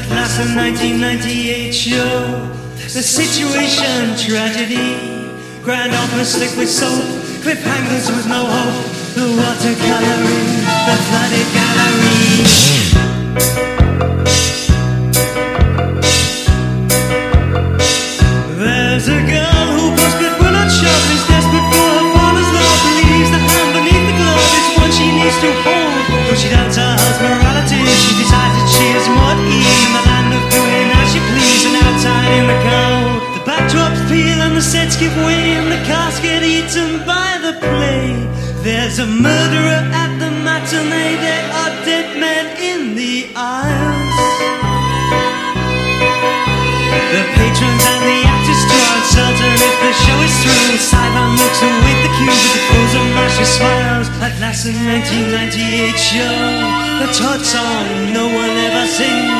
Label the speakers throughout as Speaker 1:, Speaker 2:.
Speaker 1: At last, the 1998 show, the situation tragedy. Grand opera slick with soap, cliffhangers with no hope. The watercoloring, the flooded gallery. There's a girl who busted will not shove is desperate for her father's love Believes the hand beneath the glove is what she needs to hold Though she doubts her husband's morality She decides that she is more the sets give way And the cast get eaten by the play There's a murderer at the matinee There are dead men in the aisles the patrons and the actors draw uncertain if the show is through. Sideline looks await the cue with the frozen masher smiles. At last, the 1998 show, the Todd song no one ever sings.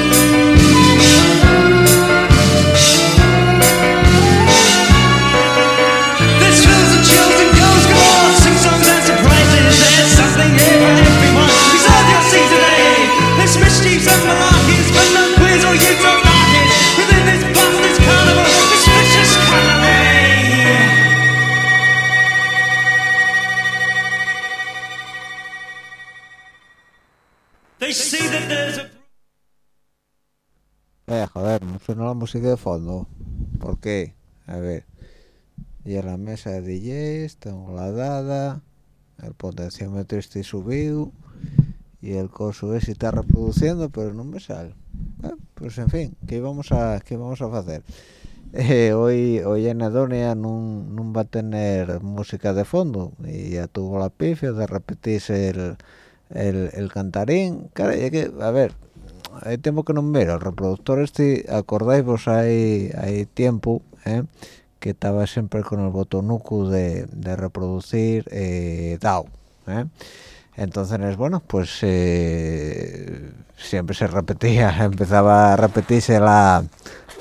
Speaker 2: Música de fondo. ¿Por qué? A ver. Y en la mesa de DJs tengo la dada, el potenciómetro está subido y el coso ese está reproduciendo, pero no me sale. Pues en fin, ¿qué vamos a qué vamos a hacer? Eh, hoy hoy en Edonia no, va a tener música de fondo y ya tuvo la pifia de repetirse el, el, el cantarín. Cara, ya que, a ver, hay tiempo que no me miro. El reproductor este acordáis vos hay hay tiempo ¿eh? que estaba siempre con el botonuco de, de reproducir eh, DAO ¿eh? entonces bueno pues eh, siempre se repetía empezaba a repetirse la,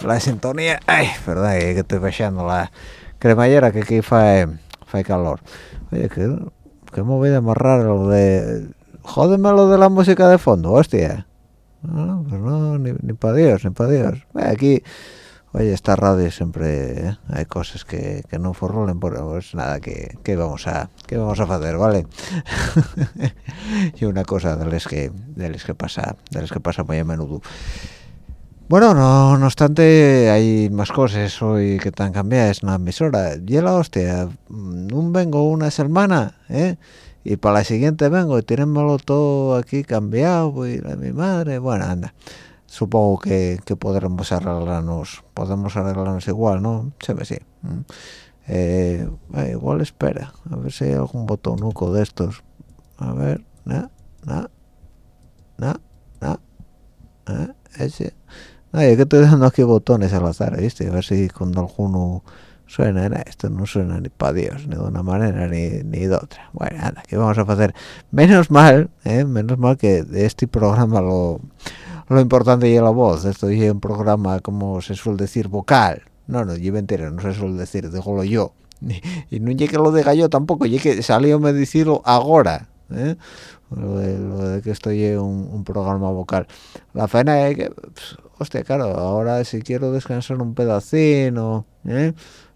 Speaker 2: la sintonía. Ay perdón que estoy bajando la cremallera que aquí fae, fae calor. Oye que, que me voy a amarrar lo de jódeme lo de la música de fondo hostia no, pues no, ni, ni para Dios, ni para Dios. Aquí, oye, esta radio siempre eh, hay cosas que, que no forrolen, por pues nada, que, que vamos a que vamos a hacer, ¿vale? y una cosa de las que de las que pasa, de las que pasa muy a menudo. Bueno, no, no obstante, hay más cosas hoy que están cambiadas en la emisora. Y la hostia, no vengo una semana, ¿eh? Y para la siguiente vengo y tirémoslo todo aquí cambiado y la mi madre bueno anda supongo que, que podremos arreglarnos podemos arreglarnos igual no se ve sí Eh, igual espera, a ver si hay algún botonuco de estos. A ver, na, na, na, na, eh, ese. Ay, que estoy dando aquí botones al azar, ¿viste? A ver si cuando alguno suena, esto no suena ni para Dios, ni de una manera ni, ni de otra. Bueno, nada, ¿qué vamos a hacer? Menos mal, ¿eh? menos mal que de este programa lo, lo importante es la voz. Esto es un programa, como se suele decir, vocal. No, no, yo entero, no se suele decir, dígolo yo. Y no llegue lo diga yo tampoco, llegue salió me decirlo ahora. ¿eh? Lo de, que estoy en un, programa vocal. La pena es que, pues, hostia, claro, ahora si quiero descansar un pedacino, ¿eh?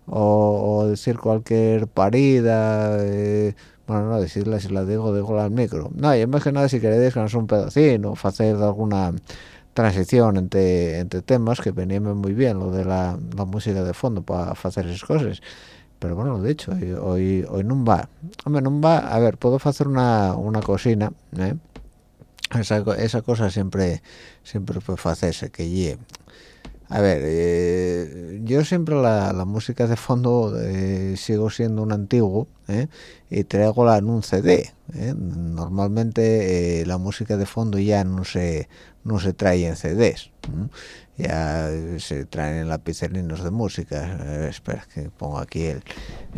Speaker 2: O, decir cualquier parida, eh, bueno, no decirla si la digo, digo al micro. No, y más que nada si queréis descansar un pedacito, o hacer alguna transición entre, entre temas, que venía muy bien lo de la, música de fondo para hacer esas cosas. Pero bueno, de hecho, hoy, hoy, no va. Hombre, no va, a ver, puedo hacer una, una cocina, ¿eh? Esa, esa cosa siempre siempre puede hacerse, que lleve a ver, eh, yo siempre la, música de fondo eh, sigo siendo un antiguo eh, y traigo la en un CD. Normalmente la música de fondo ya no se no se trae en CDs, ya se traen en lapicerinos de música. espera que pongo aquí el,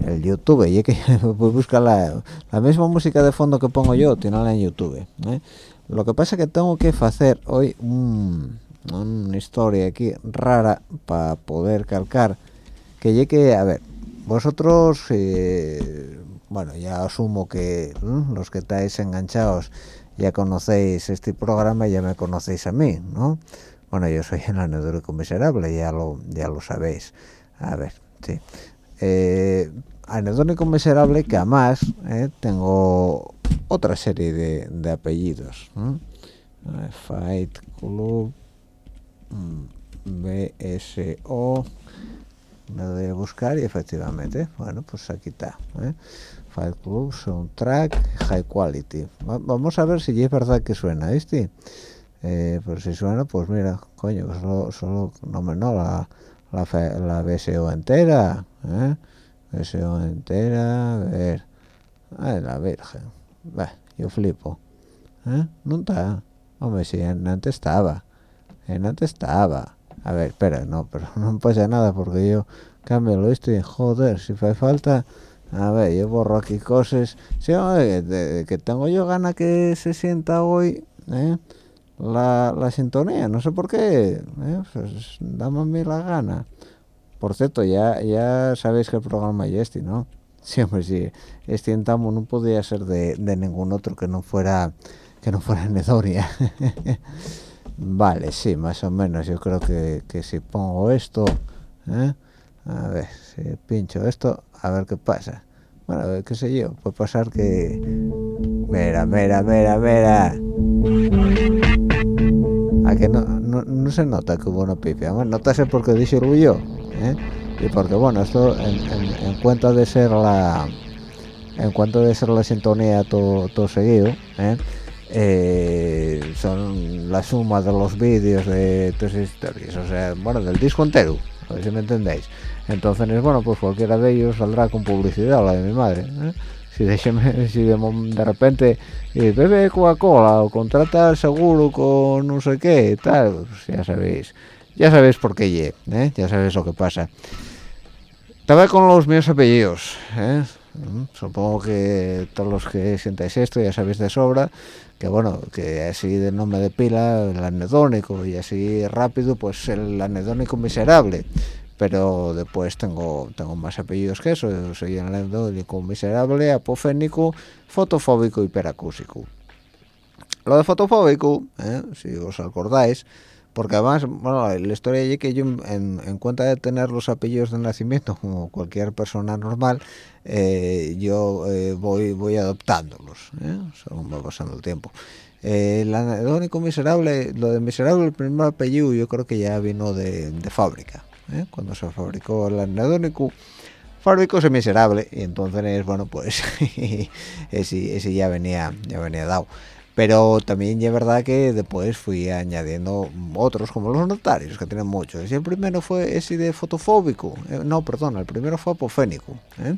Speaker 2: el YouTube y que voy a buscar la, la, misma música de fondo que pongo yo, tiene en YouTube. Lo que pasa es que tengo que hacer hoy un una historia aquí rara para poder calcar que llegue a ver vosotros eh, bueno ya asumo que los que estáis enganchados ya conocéis este programa ya me conocéis a mí no bueno yo soy el anedórico miserable ya lo ya lo sabéis. A ver sí. Eh, miserable que además eh, tengo otra serie de, de apellidos Fight Club BSO me doy a buscar y efectivamente bueno pues aquí está ¿eh? File Club Soundtrack High Quality vamos a ver si es verdad que suena ¿viste? Eh, pues si suena pues mira coño solo, solo no me no la, la, BSO entera ¿eh? BSO entera a ver ay la virgen yo flipo ¿eh? no está hombre si antes estaba en antes estaba a ver espera no pero no pasa nada porque yo cambio lo estoy joder si hace falta a ver yo borro aquí cosas sí, que tengo yo gana que se sienta hoy ¿eh? la, la, sintonía no sé por qué ¿eh? pues, dame a mí la gana por cierto ya ya sabéis que el programa es este no siempre sí este entamo no podía ser de, de ningún otro que no fuera que no fuera Nedoria Vale, sí, más o menos. Yo creo que, que si pongo esto, ¿eh? a ver, si pincho esto, a ver qué pasa. Bueno, a ver, qué sé yo, puede pasar que... Mira, mira, mira, mira. A que no, no, no se nota que hubo una pipia. Bueno, notase porque dije yo, ¿eh? Y porque, bueno, esto en, en, cuenta de ser la... En cuanto de ser la sintonía todo, todo seguido, ¿eh? eh, son la suma de los vídeos de todas esas historias, o sea, bueno, del disco entero, a ver si me entendéis. Entonces, bueno, pues cualquiera de ellos saldrá con publicidad, la de mi madre. ¿eh? Si, déxeme, si de, de repente eh, bebe Coca-Cola o contrata el seguro con no sé qué tal, pues ya sabéis, ya sabéis por qué ye, ¿eh? ya sabéis lo que pasa. Estaba con los míos apellidos, ¿eh? Mm, supongo que todos los que sientáis esto ya sabéis de sobra que bueno, que así de nombre de pila, el anedónico, y así rápido, pues el anedónico miserable. Pero después tengo tengo más apellidos que eso, soy el anedónico miserable, apofénico, fotofóbico y. Lo de fotofóbico, ¿eh? si os acordáis, porque además, bueno, la historia es que yo en, cuenta de tener los apellidos de nacimiento como cualquier persona normal, eh, yo eh, voy voy adoptándolos, ¿eh? según va pasando el tiempo. el anedónico miserable, lo de miserable, el primer apellido yo creo que ya vino de, fábrica, cuando se fabricó el anedónico, fabricóse miserable y entonces, bueno, pues ese, ese ya venía ya venía dado pero también es verdad que después fui añadiendo otros como los notarios que tienen muchos y el primero fue ese de fotofóbico eh, no perdón el primero fue apofénico ¿eh?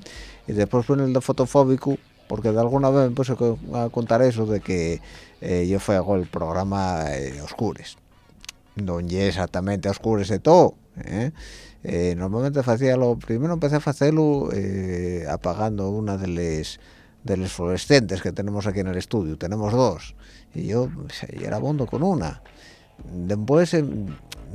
Speaker 2: y después fue el de fotofóbico porque de alguna vez me puse a contar eso de que eh, yo fui hago el programa Oscures. Donde exactamente Oscures de todo normalmente hacía lo primero empecé a hacerlo apagando una de las de los fluorescentes que tenemos aquí en el estudio. Tenemos dos. Y yo era bondo con una. Después em,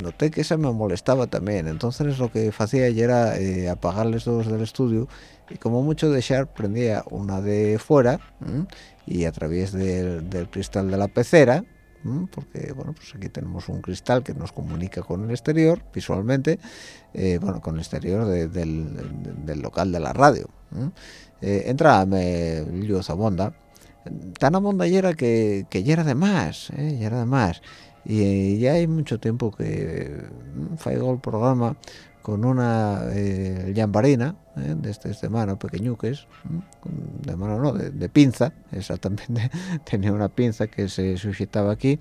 Speaker 2: noté que esa me molestaba también. Entonces lo que hacía era eh, apagarles dos del estudio y como mucho dejar prendía una de fuera y a través del, cristal de la pecera porque bueno pues aquí tenemos un cristal que nos comunica con el exterior visualmente eh, bueno con el exterior del, local de la radio eh, entraba luz abonda tan abonda y era que, que de más eh, de más. Y ya hay mucho tiempo que mm, faigo el programa con una eh, llambarina eh, de este, este mano pequeñuques de mano no de, pinza exactamente. Tenía una pinza que se sujetaba aquí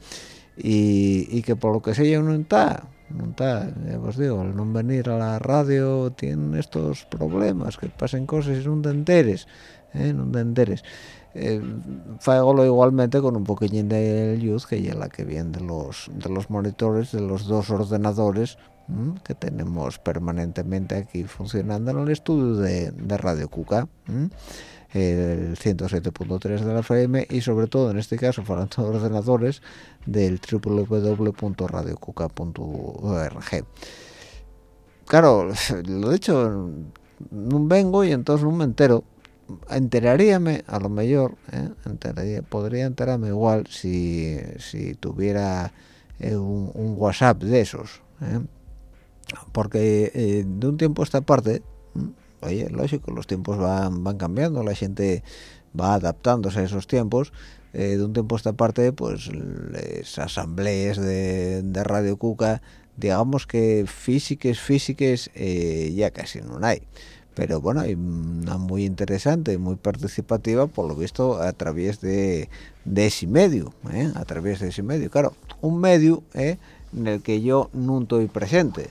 Speaker 2: y, y que por lo que sé ya no está está, ya os digo, al no venir a la radio tienen estos problemas, que pasen cosas y no te enteres, ¿eh? no te enteres. Eh, igualmente con un poquillín de luz que ya la que viene de los de los monitores de los dos ordenadores que tenemos permanentemente aquí funcionando en el estudio de, de Radio Cuca el 107.3 de la FM y sobre todo en este caso para los ordenadores del www.radiocuca.org claro lo de hecho no vengo y entonces no me entero enteraríame a lo mejor ¿eh? podría enterarme igual si, si tuviera eh, un, WhatsApp de esos ¿eh? porque de un tiempo a esta parte oye, lógico, los tiempos van, van cambiando, la gente va adaptándose a esos tiempos. Eh, de un tiempo a esta parte, pues las asambleas de, Radio Cuca, digamos que físicas, físicas, eh, ya casi no hay. Pero bueno, hay una muy interesante, muy participativa, por lo visto, a través de, de ese medio, ¿eh? a través de ese medio. Claro, un medio en el que yo no estoy presente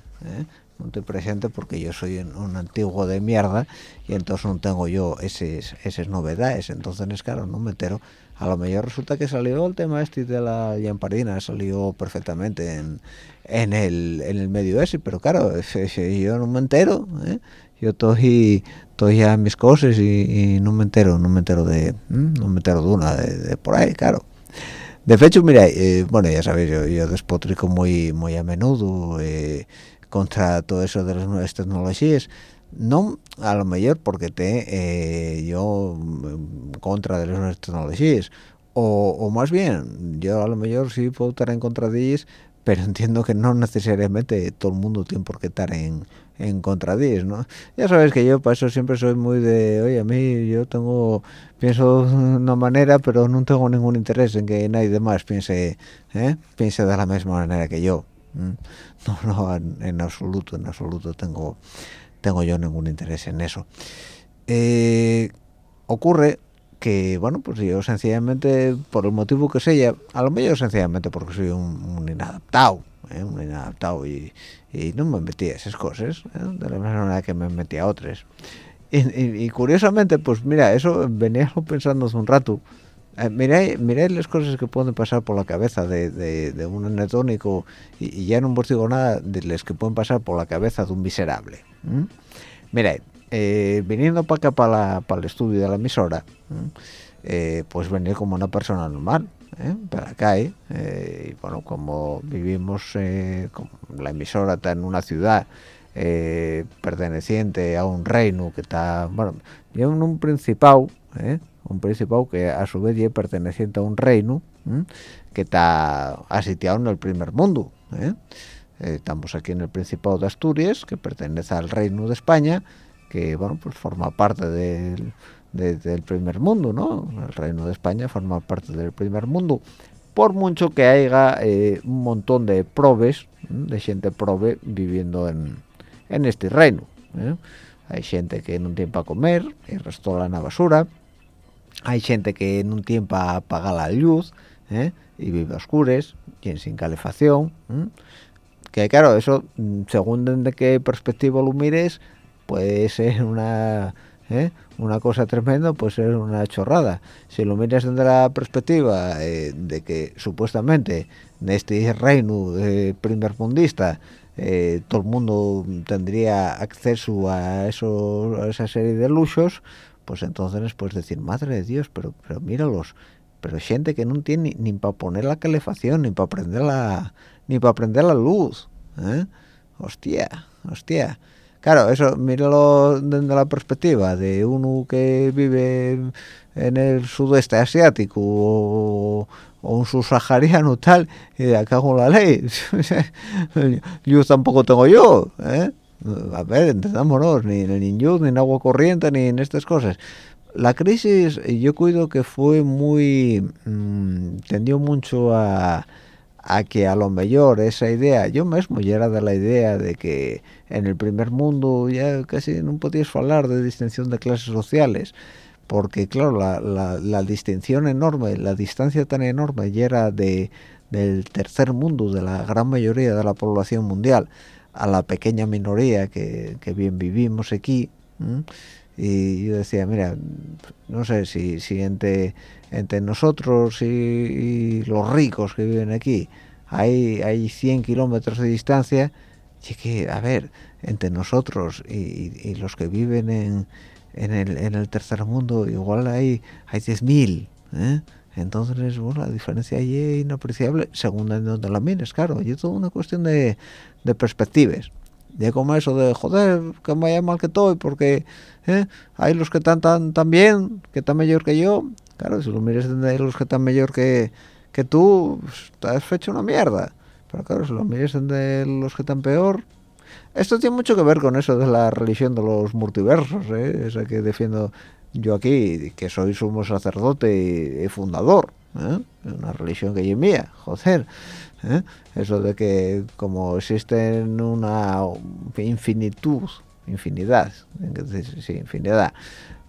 Speaker 2: no estoy presente porque yo soy un, antiguo de mierda y entonces no tengo yo esas, esas novedades. Entonces claro no me entero. A lo mejor resulta que salió el tema este de la lamparina salió perfectamente en, en, el, en el medio ese pero claro yo no me entero ¿eh? yo estoy estoy a mis cosas y, no me entero no me entero de no me entero de una de, por ahí claro. De hecho mira eh, bueno ya sabéis yo, yo despotrico muy muy a menudo eh, contra todo eso de las nuevas tecnologías no a lo mejor porque te eh, yo mm, contra de las nuevas tecnologías o, más bien yo a lo mejor sí puedo estar en contra de ellas pero entiendo que no necesariamente todo el mundo tiene por qué estar en, en contra de ellas, ¿no? Ya sabes que yo para eso siempre soy muy de, oye, a mí yo tengo, pienso de una manera, pero no tengo ningún interés en que nadie más piense, ¿eh? piense de la misma manera que yo. no no en, absoluto en absoluto tengo tengo yo ningún interés en eso eh, ocurre que bueno pues yo sencillamente por el motivo que sea a lo mejor sencillamente porque soy un, inadaptado ¿eh? un inadaptado y, no me metí a esas cosas ¿eh? de la misma manera que me metí a otras y, curiosamente pues mira eso venía pensando hace un rato eh, miráis, las cosas que pueden pasar por la cabeza de, un anetónico y, ya no os digo nada de las que pueden pasar por la cabeza de un miserable. Miráis, eh, viniendo para acá, para, el estudio de la emisora, eh, pues venir como una persona normal, para acá, y bueno, como vivimos, la emisora está en una ciudad perteneciente a un reino que está, bueno, en un principado, un principado que a su vez es perteneciente a un reino que está asitiado en el primer mundo. ¿eh? Eh, estamos aquí en el Principado de Asturias, que pertenece al Reino de España, que bueno pues forma parte del, del primer mundo, ¿no? El Reino de España forma parte del primer mundo. Por mucho que haya eh, un montón de probes, de gente prove viviendo en, en este reino. Hay gente que no tiene para comer y restauran la basura hay gente que en un tiempo apaga la luz ¿eh? y vive a oscures y sin calefacción que claro eso mm, según de qué perspectiva lo mires puede ser una ¿eh? una cosa tremenda puede ser una chorrada si lo miras desde la perspectiva eh, de que supuestamente en este reino eh, primer mundista eh, todo el mundo tendría acceso a, eso, a esa serie de luchos pues entonces puedes decir madre de Dios pero pero míralos pero gente que no tiene ni, para poner la calefacción ni para prender la ni para prender la luz ¿eh? hostia hostia claro eso míralo desde la perspectiva de uno que vive en el sudeste asiático o, un subsahariano tal y de acá con la ley yo tampoco tengo yo ¿eh? A ver entendámonos ni en el ni en agua corriente ni en estas cosas. La crisis yo cuido que fue muy mmm, tendió mucho a, a que a lo mejor esa idea yo mismo ya era de la idea de que en el primer mundo ya casi no podías hablar de distinción de clases sociales porque claro la, la, la distinción enorme la distancia tan enorme ya era de del tercer mundo de la gran mayoría de la población mundial a la pequeña minoría que, que bien vivimos aquí y yo decía mira no sé si, si entre entre nosotros y, los ricos que viven aquí hay hay 100 kilómetros de distancia y que a ver entre nosotros y, los que viven en, en, el, en el tercer mundo igual hay hay 10.000 ¿eh? Entonces bueno, la diferencia ahí es inapreciable según donde la mires claro y es toda una cuestión de, de perspectivas de como eso de joder que me vaya mal que estoy porque ¿eh? hay los que están tan, tan bien que están mejor que yo claro si lo mires de los que están mejor que, que tú pues, estás hecho una mierda pero claro si lo mires de los que están peor esto tiene mucho que ver con eso de la religión de los multiversos ¿eh? esa que defiendo yo aquí que soy sumo sacerdote y, fundador ¿eh? una religión que es mía joder ¿eh? eso de que como existen una infinitud infinidad sí, infinidad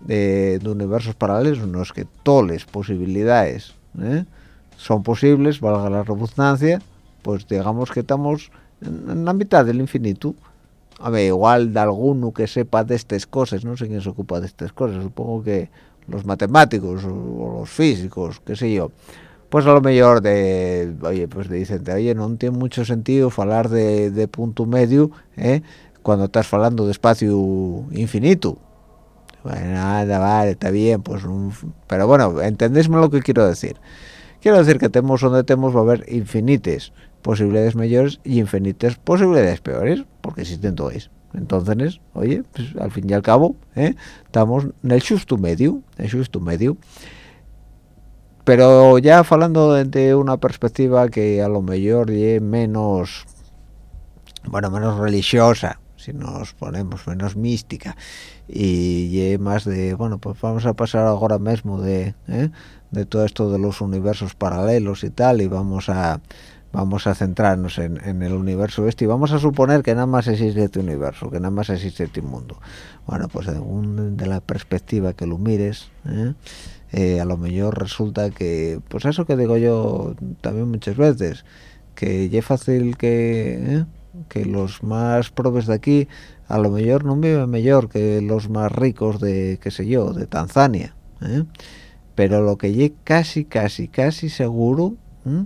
Speaker 2: de, universos paralelos no es que todas las posibilidades ¿eh? son posibles valga la redundancia pues digamos que estamos en, la mitad del infinito a ver igual de alguno que sepa de estas cosas no sé quién se ocupa de estas cosas supongo que los matemáticos o los físicos qué sé yo pues a lo mejor de oye pues dicen oye no tiene mucho sentido hablar de, punto medio ¿eh? cuando estás hablando de espacio infinito bueno nada vale está bien pues pero bueno entendésme lo que quiero decir quiero decir que tenemos donde tenemos va a haber infinitas posibilidades mayores y infinitas posibilidades peores porque existen todas entonces oye pues al fin y al cabo ¿eh? estamos en el justo medio el justo medio pero ya hablando de una perspectiva que a lo mejor es menos bueno menos religiosa si nos ponemos menos mística y más de bueno pues vamos a pasar ahora mismo de ¿eh? de todo esto de los universos paralelos y tal y vamos a vamos a centrarnos en, el universo este y vamos a suponer que nada más existe este universo que nada más existe este mundo bueno pues según de la perspectiva que lo mires ¿eh? Eh, a lo mejor resulta que pues eso que digo yo también muchas veces que ya es fácil que ¿eh? que los más probes de aquí a lo mejor no viven mejor que los más ricos de qué sé yo de Tanzania ¿eh? pero lo que ya casi casi casi seguro ¿eh?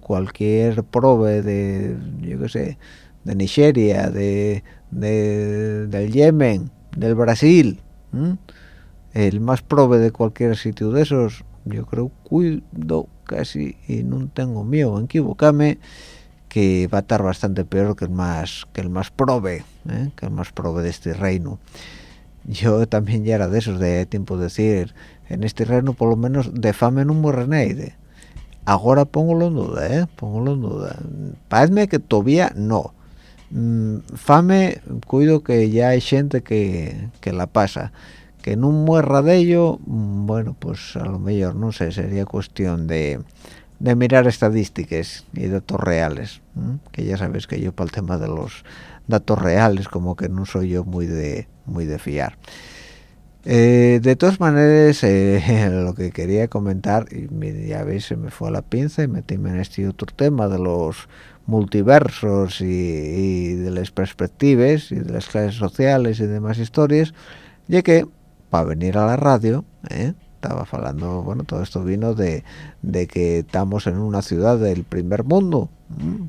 Speaker 2: Cualquier probe de yo qué sé de Nigeria de, del Yemen del Brasil el más prove de cualquier sitio de esos yo creo cuido casi y no tengo miedo en equivocarme que va a estar bastante peor que el más que el más prove ¿eh? que el más prove de este reino. Yo también ya era de esos de tiempo decir en este reino por lo menos de fame no muere ahora pongo en duda ¿eh? pongo en duda. Parece que todavía no. Mm, fame cuido que ya hay gente que, que la pasa. Que no muerra de ello mm, bueno pues a lo mejor no sé sería cuestión de, de mirar estadísticas y datos reales que ya sabes que yo para el tema de los datos reales como que no soy yo muy de muy de fiar Eh, de todas maneras, eh, lo que quería comentar, y ya veis, se me fue a la pinza y metíme en este otro tema de los multiversos y, de las perspectivas y de las clases sociales y demás historias, ya que para venir a la radio, eh, estaba hablando, bueno, todo esto vino de, que estamos en una ciudad del primer mundo,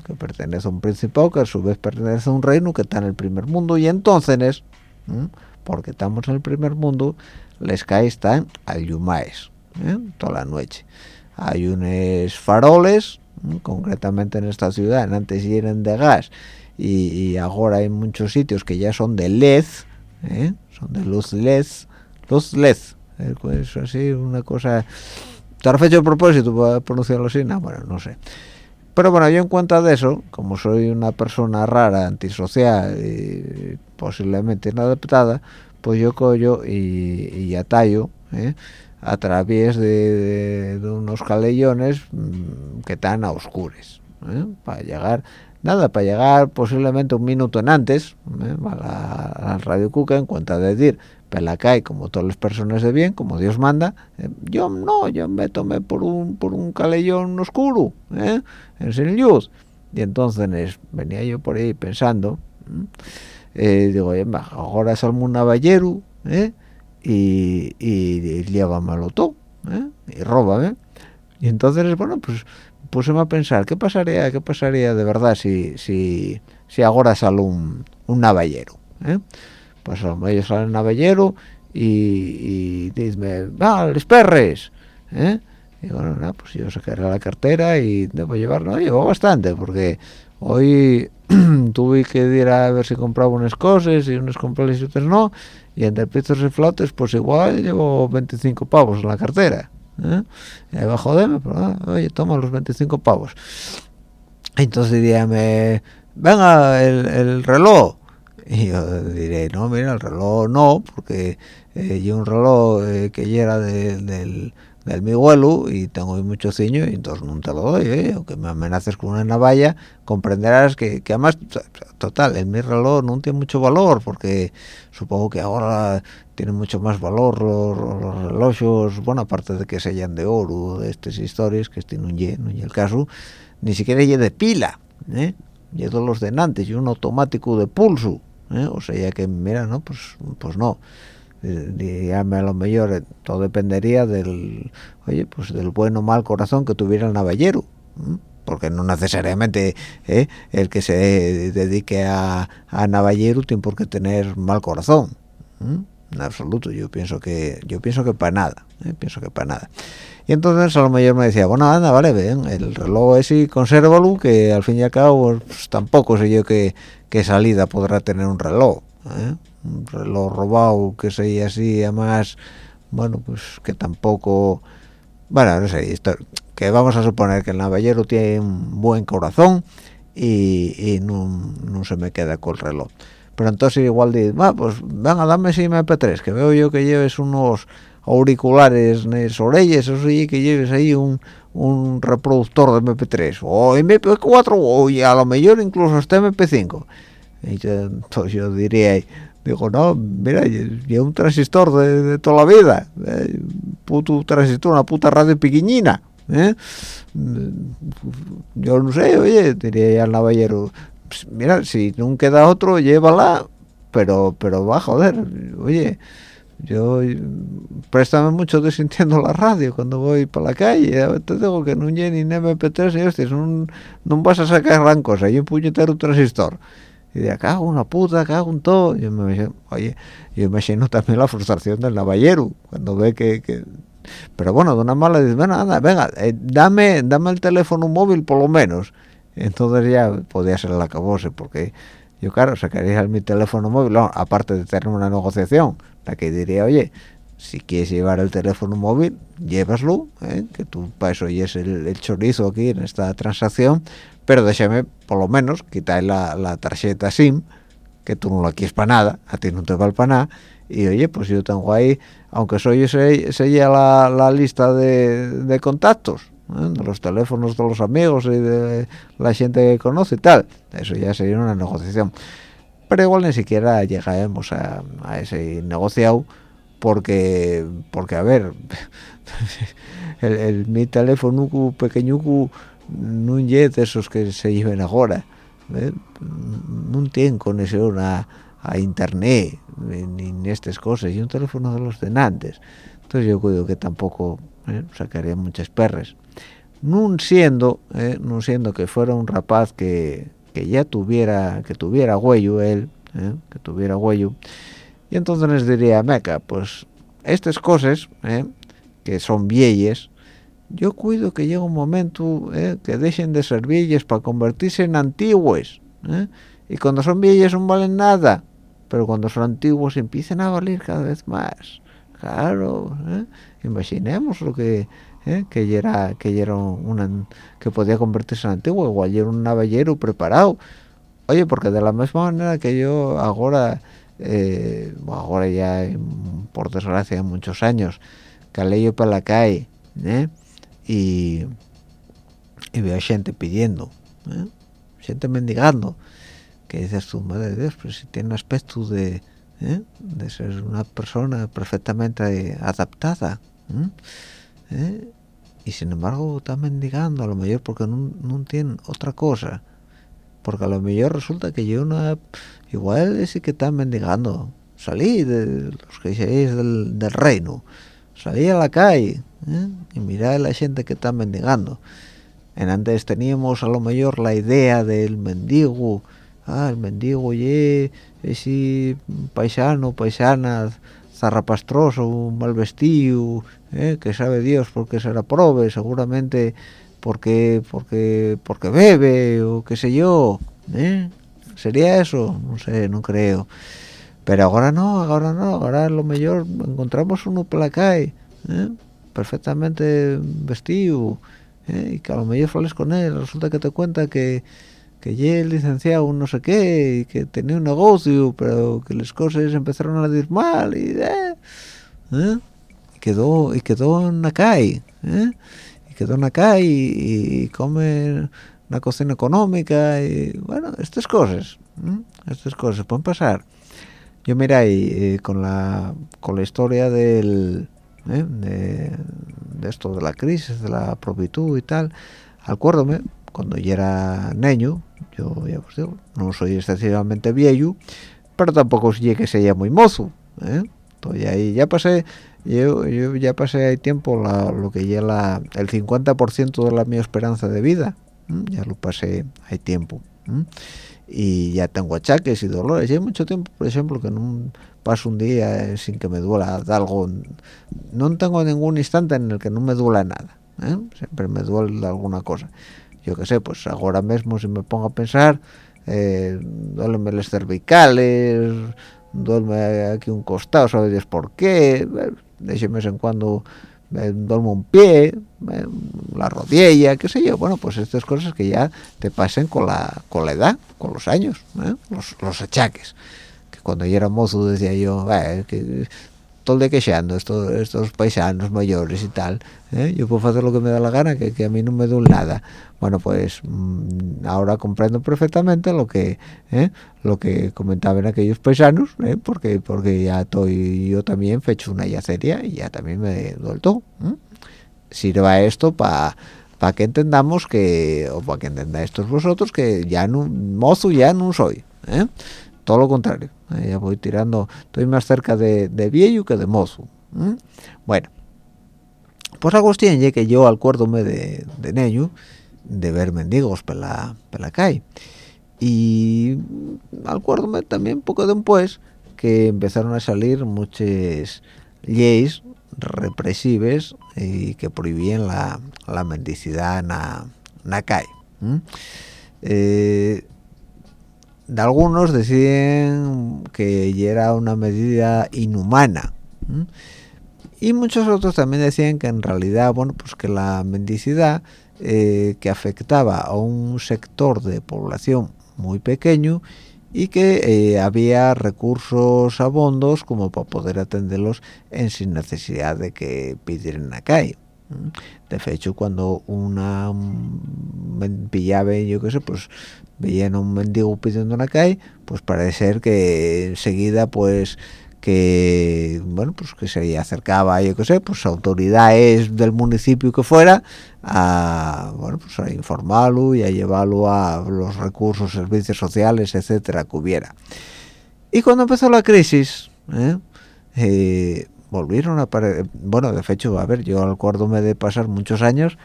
Speaker 2: que pertenece a un principado que a su vez pertenece a un reino que está en el primer mundo, y entonces, porque estamos en el primer mundo, les cae están al yumaes, ¿eh? toda la noche. Hay unos faroles, concretamente en esta ciudad, antes eran de gas, y, ahora hay muchos sitios que ya son de LED, ¿eh? son de luz LED, luz LED, ¿eh? pues así, una cosa... ¿Te has hecho propósito para pronunciarlo así? No, bueno, no sé. Pero bueno, yo en cuenta de eso, como soy una persona rara, antisocial y posiblemente inadaptada, pues yo cojo y, y atallo ¿eh? a través de, unos calellones mm, que están a oscures, ¿eh? para llegar, nada, para llegar posiblemente un minuto en antes ¿eh? a la, Radio Cuca en cuenta de decir, calle como todas las personas de bien, como Dios manda, yo no, yo me tomé por un, por un calellón oscuro, en sin luz, y entonces venía yo por ahí pensando, eh, digo, ahora salmo un navallero ¿eh? y, y, llévamelo todo ¿eh? y róbame. Y entonces, bueno, pues puse a pensar, ¿qué pasaría qué pasaría de verdad si, si, si ahora sale un, un navallero? ¿eh? Pues a lo mejor sale un navallero y, y dime, va, les perres! ¿eh? Y bueno, pues yo sacaré la cartera y debo llevarlo. Llevo bastante, porque hoy tuve que ir a ver si compraba unas cosas y unas compré y otras no y entre pizzas y flotes pues igual llevo 25 pavos en la cartera ¿eh? y ahí va joderme pero ah, oye toma los 25 pavos entonces diríame venga el, el, reloj y yo diré no mira el reloj no porque eh, yo un reloj eh, que ya era del del mi abuelo y tengo mucho ciño y entonces no te lo doy ¿eh? o que me amenaces con una navalla comprenderás que, que además total el mi reloj no tiene mucho valor porque supongo que ahora tiene mucho más valor los, relojes bueno aparte de que sellan de oro de estas historias que este no es el caso ni siquiera es de pila ¿eh? y todos los de antes y un automático de pulso ¿eh? o sea ya que mira no pues pues no dígame a lo mejor eh, todo dependería del oye pues del buen o mal corazón que tuviera el navallero porque no necesariamente ¿eh? el que se dedique a, a, navallero tiene por qué tener mal corazón en absoluto yo pienso que yo pienso que para nada ¿eh? pienso que para nada y entonces a lo mejor me decía bueno anda vale ven el reloj ese consérvalo que al fin y al cabo pues, tampoco sé yo qué, qué salida podrá tener un reloj ¿eh? un reloj robado que sea así además bueno pues que tampoco bueno no sé esto, que vamos a suponer que el navallero tiene un buen corazón y, no, se me queda con el reloj pero entonces igual dice va pues venga dame ese MP3 que veo yo que lleves unos auriculares en las orejas eso sí que lleves ahí un, un reproductor de MP3 o MP4 o a lo mejor incluso hasta MP5 y entonces yo diría digo no mira y un transistor de, toda la vida eh, puto transistor una puta radio pequeñina ¿eh? yo no sé oye diría al navallero pues mira si no queda otro llévala pero pero va joder oye yo préstame mucho desintiendo la radio cuando voy por la calle te digo que no llegue ni MP3 y hostias no, no vas a sacar gran cosa y un puñetero transistor y de acá una puta, cago un todo. Yo me, oye, yo imagino también la frustración del navallero cuando ve que, pero bueno, de una mala dice, bueno, anda, venga, eh, dame, dame el teléfono móvil por lo menos. Entonces ya podía ser el acabose, porque yo, claro, sacaría mi teléfono móvil, aparte de tener una negociación, la que diría, oye, si quieres llevar el teléfono móvil, llévaslo, ¿eh? que tú para eso y es el, el, chorizo aquí en esta transacción, pero déjame por lo menos quitar la, la tarjeta SIM que tú no la quieres para nada a ti no te vale para nada y oye pues yo tengo ahí aunque soy ese seguía la, la lista de, de contactos ¿eh? de los teléfonos de los amigos y de la gente que conoce y tal eso ya sería una negociación pero igual ni siquiera llegaremos a, a ese negociado porque porque a ver el, mi teléfono pequeño no es de esos que se lleven ahora ¿eh? no tiene conexión a, a internet ni, estas cosas y un teléfono de los de antes entonces yo creo que tampoco ¿eh? sacaría muchas perras. No siendo ¿eh? no siendo que fuera un rapaz que, que ya tuviera que tuviera huello él que tuviera huello y entonces les diría meca pues estas cosas que son viejas yo cuido que llegue un momento que dejen de ser viejas para convertirse en antiguas y cuando son viejas no valen nada pero cuando son antiguos empiezan a valer cada vez más claro ¿eh? imaginemos lo que ¿eh? que era que era que podía convertirse en antiguo igual era un navallero preparado oye porque de la misma manera que yo ahora eh, ahora ya por desgracia muchos años caleyo para la calle y y veo gente pidiendo gente mendigando que dices tú, madre de Dios, pero si tiene aspecto de, ¿eh? de ser una persona perfectamente adaptada. ¿Eh? Y sin embargo está mendigando, a lo mejor porque no, no tiene otra cosa. Porque a lo mejor resulta que yo no... Igual sí que está mendigando. Salí de los que seáis del, del reino. Salí a la calle ¿eh? y mirad a la gente que está mendigando. En antes teníamos a lo mejor la idea del mendigo ah, el mendigo ye ese paisano, paisana, zarrapastroso, mal vestido, eh, que sabe Dios porque será prove, seguramente porque porque porque bebe o qué sé yo, ¿eh? sería eso, no sé, no creo. Pero ahora no, ahora no, ahora lo mejor encontramos uno por la ¿eh? perfectamente vestido, ¿eh? y que a lo mejor con él, resulta que te cuenta que que ya licenciado no sé qué y que tenía un negocio pero que las cosas empezaron a ir mal y eh, ¿eh? quedó y quedó en la calle ¿eh? y quedó en la calle y, come una cocina económica y bueno estas cosas estas cosas pueden pasar yo mira ahí con la con la historia del de, de, esto de la crisis de la propitud y tal acuérdome cuando yo era niño yo ya no soy excesivamente viejo pero tampoco llegué que sea muy mozo ¿eh? Ahí ya pasé yo, ya pasé ahí tiempo lo que ya el 50% de la mi esperanza de vida ya lo pasé hay tiempo y ya tengo achaques y dolores y hay mucho tiempo por ejemplo que no paso un día sin que me duela algo no tengo ningún instante en el que no me duela nada ¿eh? siempre me duele alguna cosa yo qué sé, pues ahora mismo si me pongo a pensar, eh, duele las cervicales, duerme aquí un costado, ¿sabes por qué? De ese mes en cuando me duermo un pie, eh, la rodilla, qué sé yo. Bueno, pues estas cosas que ya te pasen con la, con la edad, con los años, ¿eh? los, los achaques. Que cuando yo era mozo decía yo, que quejando estos, estos paisanos mayores y tal ¿eh? yo puedo hacer lo que me da la gana que, que a mí no me duele nada bueno pues mm, ahora comprendo perfectamente lo que ¿eh? lo que comentaban aquellos paisanos ¿eh? porque porque ya estoy yo también fecho una yaceria y ya también me duele todo sirva esto para para que entendamos que o para que entendáis estos vosotros que ya no mozo ya no soy todo lo contrario ya voy tirando. Estoy más cerca de, de viejo que de mozo bueno pues Agustín ya que yo acuérdome de, de Neyu de ver mendigos por la, la calle. Y acuérdome también poco después que empezaron a salir muchas leyes represivas y que prohibían la, la mendicidad en la, calle eh, de algunos decían que era una medida inhumana y muchos otros también decían que en realidad bueno pues que la mendicidad eh, que afectaba a un sector de población muy pequeño y que eh, había recursos abondos como para poder atenderlos en sin necesidad de que pidieran la calle de hecho cuando una pillaba yo qué sé pues veían a un mendigo pidiendo una calle pues parece ser que enseguida pues que bueno pues que se acercaba yo qué sé pues autoridades del municipio que fuera a bueno pues a informarlo y a llevarlo a los recursos servicios sociales etcétera que hubiera y cuando empezó la crisis ¿eh? Eh, volvieron a aparecer bueno de hecho a ver yo acuérdome de pasar muchos años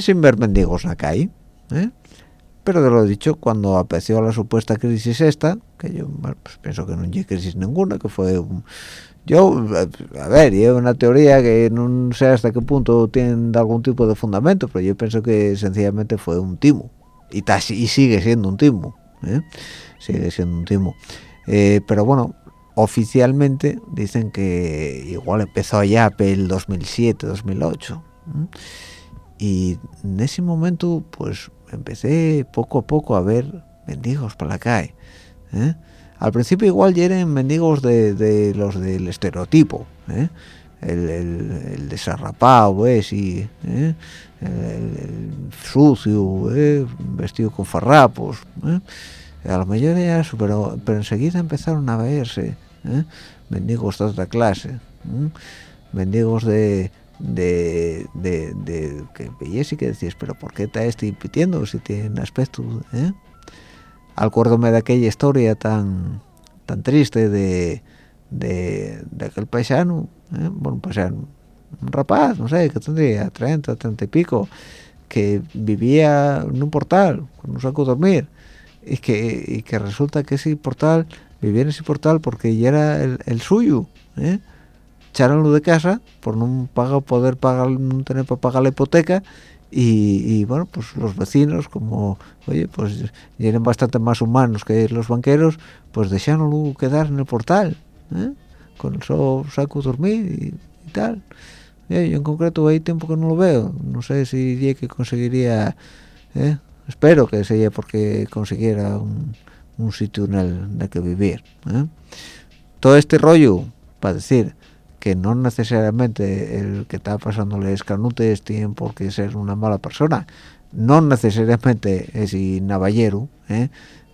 Speaker 2: sin ver mendigos calle ¿eh? pero de lo dicho cuando apareció la supuesta crisis esta que yo pues pienso que no hay crisis ninguna que fue yo a ver y es una teoría que no sé hasta qué punto tiene algún tipo de fundamento pero yo pienso que sencillamente fue un timo y, y sigue siendo un timo ¿eh? sigue siendo un timo eh, pero bueno oficialmente dicen que igual empezó allá el 2007 2008 y en ese momento pues empecé poco a poco a ver mendigos para la calle ¿eh? al principio igual ya eran mendigos de, los del estereotipo ¿eh? el, el, desarrapado ¿ves? Y, ¿eh? el, sucio vestido con farrapos a lo mejor era eso pero, pero enseguida empezaron a verse mendigos de otra clase mendigos de de, de, de que veías y que decías, pero ¿por qué está este pitiendo si tiene aspecto? ¿eh? Acuérdome de aquella historia tan tan triste de, de, aquel paisano, ¿eh? bueno, paisano, un rapaz, no sé, que tendría 30, 30 y pico, que vivía en un portal, con un saco de dormir, y que, y que resulta que ese portal, vivía en ese portal porque ya era el, el suyo, ¿eh? echaronlo de casa por no pagar, poder pagar, no tener para pagar la hipoteca y, bueno, pues los vecinos, como, oye, pues eran bastante más humanos que los banqueros, pues dejáronlo quedar en el portal, ¿eh? con el saco dormir y, tal. yo en concreto hay tiempo que no lo veo, no sé si día que conseguiría, ¿eh? espero que sea porque consiguiera un, sitio en el, que vivir. ¿eh? Todo este rollo, para decir, que no necesariamente el que está pasándole escanutes tiene por qué ser una mala persona no necesariamente es navallero ¿eh?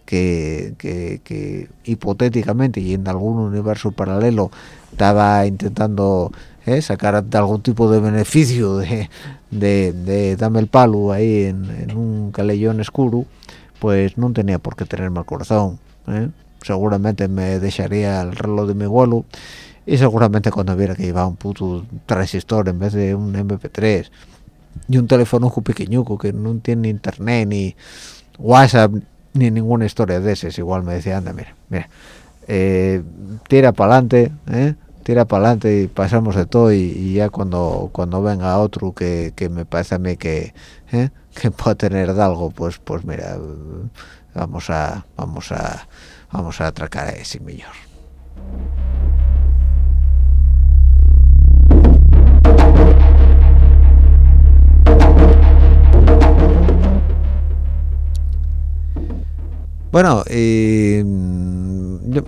Speaker 2: que, que, hipotéticamente y en algún universo paralelo estaba intentando ¿eh? sacar algún tipo de beneficio de, de, darme el palo ahí en, un calellón oscuro pues no tenía por qué tener mal corazón ¿eh? seguramente me dejaría el reloj de mi abuelo y seguramente cuando viera que llevaba un puto transistor en vez de un MP3 y un teléfono pequeñuco que no tiene internet ni WhatsApp ni ninguna historia de ese igual me decía anda mira mira eh, tira para adelante ¿eh? tira para adelante y pasamos de todo y, ya cuando cuando venga otro que, que me parece a mí que. Que pueda tener de algo pues pues mira vamos a vamos a vamos a atracar a ese mejor Bueno,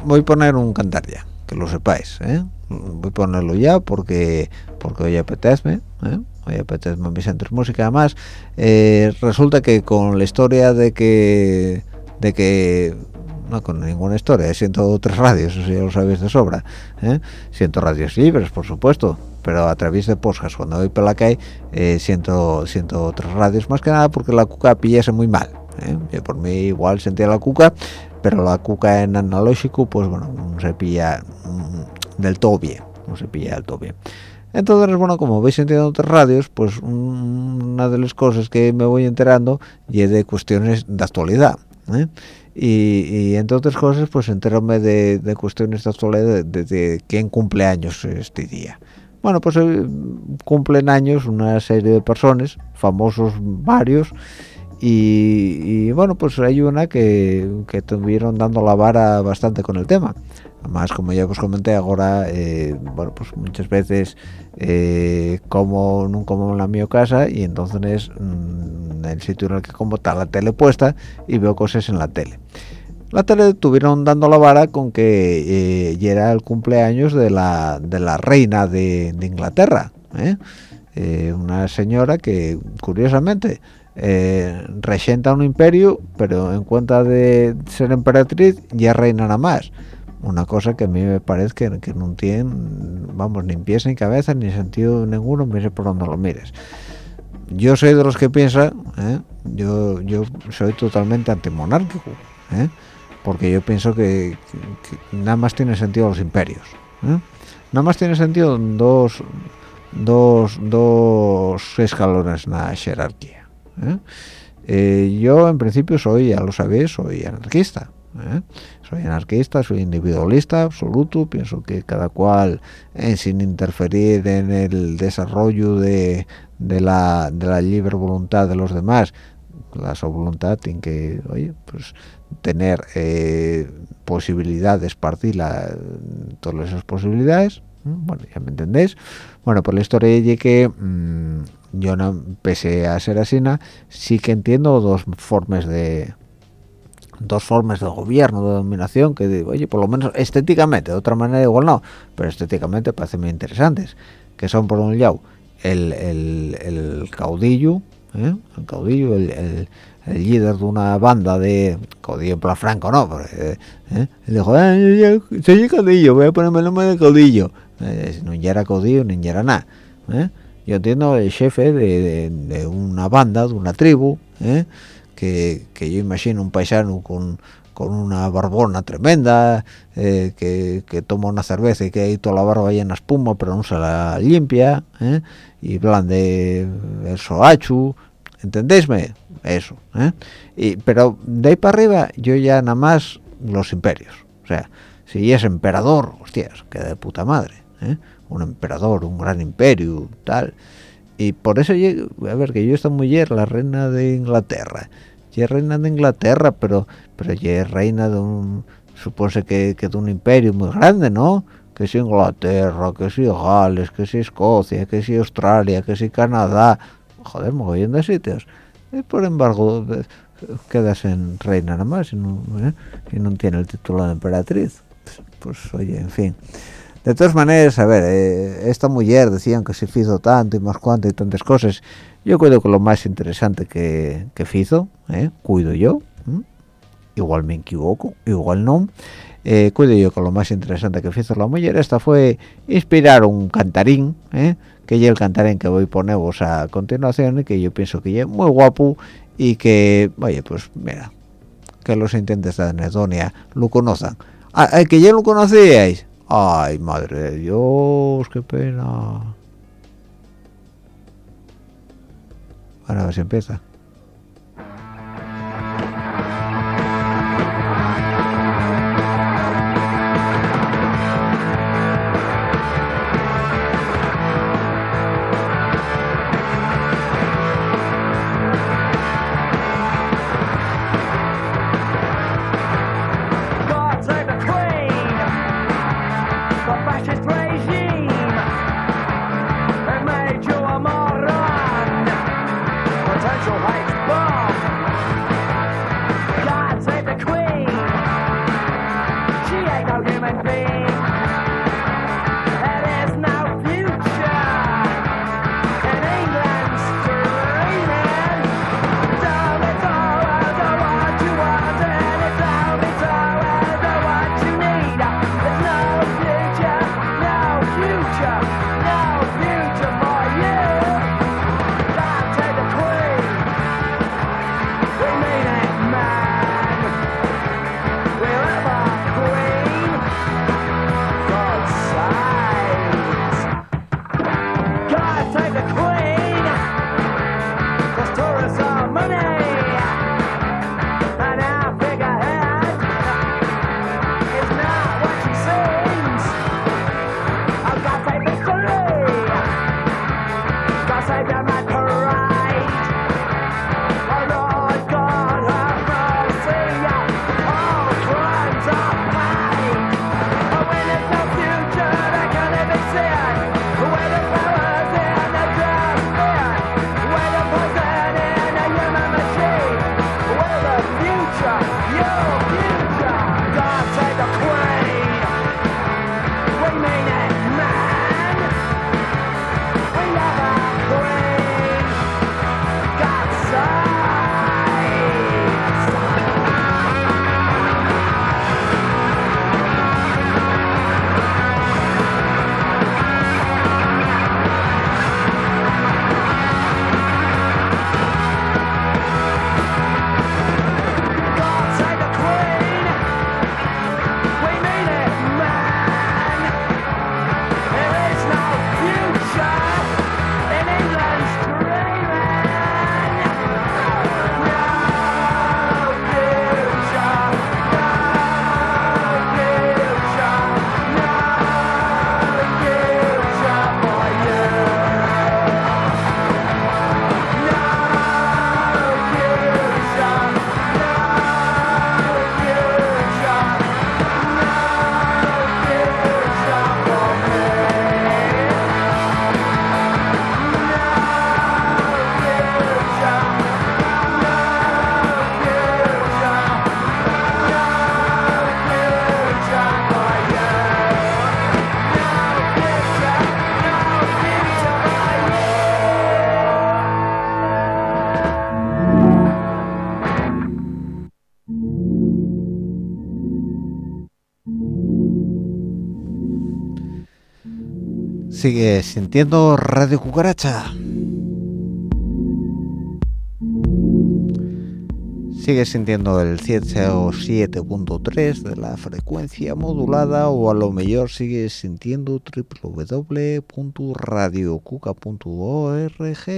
Speaker 2: voy a poner un cantar ya, que lo sepáis, ¿eh? Voy a ponerlo ya porque porque hoy apetezme, ¿eh? Apetezme mis centros música. Además, eh, resulta que con la historia de que de que no con ninguna historia, siento tres radios, eso ya lo sabéis de sobra, ¿eh? siento radios libres, por supuesto, pero a través de poscas, cuando voy por la calle, siento, siento otras radios, más que nada porque la cuca pillase muy mal, ¿eh? por mí igual sentía la cuca pero la cuca en analógico pues bueno no se pilla mm, del todo bien no se pilla del todo bien entonces bueno como veis en otras radios pues una de las cosas que me voy enterando y es de cuestiones de actualidad ¿eh? y, entre otras cosas pues enterarme de, cuestiones de actualidad de, de, quién cumple años este día bueno pues eh, cumplen años una serie de personas famosos varios y, bueno pues hay una que, que estuvieron dando la vara bastante con el tema. Además como ya os comenté ahora eh, bueno pues muchas veces eh, como no como en la mi casa y entonces en el sitio en el que como está la tele puesta y veo cosas en la tele. La tele estuvieron dando la vara con que eh, ya era el cumpleaños de la, de la reina de, de Inglaterra una señora que curiosamente eh, regenta un imperio pero en cuenta de ser emperatriz ya reina más una cosa que a mí me parece que, que no tiene vamos ni pies ni cabeza ni sentido ninguno mire por donde lo mires yo soy de los que piensa ¿eh? yo yo soy totalmente antimonárquico ¿eh? porque yo pienso que, nada más tiene sentido los imperios ¿eh? nada más tiene sentido dos dos dos escalones en la jerarquía yo en principio soy ya lo sabéis soy anarquista soy anarquista, soy individualista absoluto, pienso que cada cual, eh, sin interferir en el desarrollo de, la, libre voluntad de los demás, la su voluntad tiene que, oye, pues tener eh, posibilidades, partir todas esas posibilidades, bueno, ya me entendéis. Bueno, por la historia de que mm, yo no, pese a ser así, sí que entiendo dos formas de dos formas de gobierno, de dominación, que oye, por lo menos estéticamente, de otra manera igual no, pero estéticamente parecen muy interesantes, que son por un lado el, el, caudillo, ¿eh? el caudillo, el, el, líder de una banda de caudillo en franco, ¿no? Porque, ¿eh? Dijo, ah, soy caudillo, voy a ponerme el nombre de caudillo. Eh, no era caudillo, ni era nada. ¿eh? Yo entiendo el jefe de, una banda, de una tribu, ¿eh? que, yo imagino un paisano con, una barbona tremenda, eh, que, toma una cerveza y que hay toda la barba llena de espuma, pero no se la limpia, ¿eh? y plan de eso hachu, ¿entendéisme? Eso, y, pero de ahí para arriba yo ya nada más los imperios, o sea, si es emperador, hostias, que de puta madre, un emperador, un gran imperio, tal, y por eso a ver que yo esta mujer la reina de Inglaterra. Y reina de Inglaterra pero pero es reina de un supone que, que de un imperio muy grande no que si Inglaterra que si Gales que si Escocia que si Australia que si Canadá. Joder mogollón de sitios. Y por embargo quedas en reina nada más y no, ¿eh? y no tiene el título de emperatriz. Pues oye en fin de todas maneras, a ver, eh, esta mujer decían que se hizo tanto y más cuanto y tantas cosas. Yo cuido que lo más interesante que, que hizo, eh, cuido yo, igual me equivoco, igual no, eh, cuido yo que lo más interesante que hizo la mujer, esta fue inspirar un cantarín, eh, que es el cantarín que voy a poneros a continuación y que yo pienso que es muy guapo y que, oye, pues mira, que los intentes de anedonia lo conozcan. Ah, que ya lo conocíais, Ay, madre de Dios, qué pena. Ahora a ver si empieza. Sigue sintiendo Radio Cucaracha. Sigue sintiendo el 7.3 de la frecuencia modulada o a lo mejor sigue sintiendo www.radiocuca.org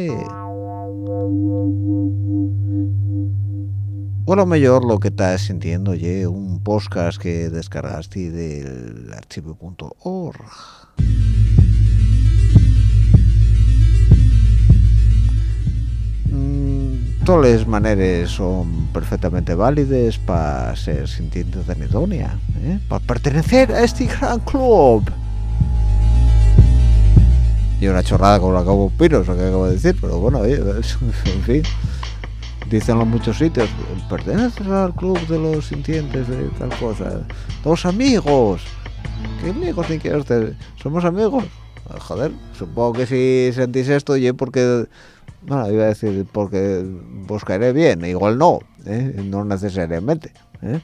Speaker 2: o a lo mejor lo que estás sintiendo es un podcast que descargaste del archivo.org todas las maneras son perfectamente válidas para ser sintiente de anedonia, ¿eh? para pertenecer a este gran club. Y una chorrada como lo acabo piros, lo que acabo de decir, pero bueno, en fin, dicen en muchos sitios, perteneces al club de los sintientes de tal cosa. Todos amigos. ¿Qué amigos ni quieres ¿Somos amigos? Joder, supongo que si sentís esto, y porque bueno, iba a decir porque buscaré bien, igual no, ¿eh? no necesariamente. ¿eh?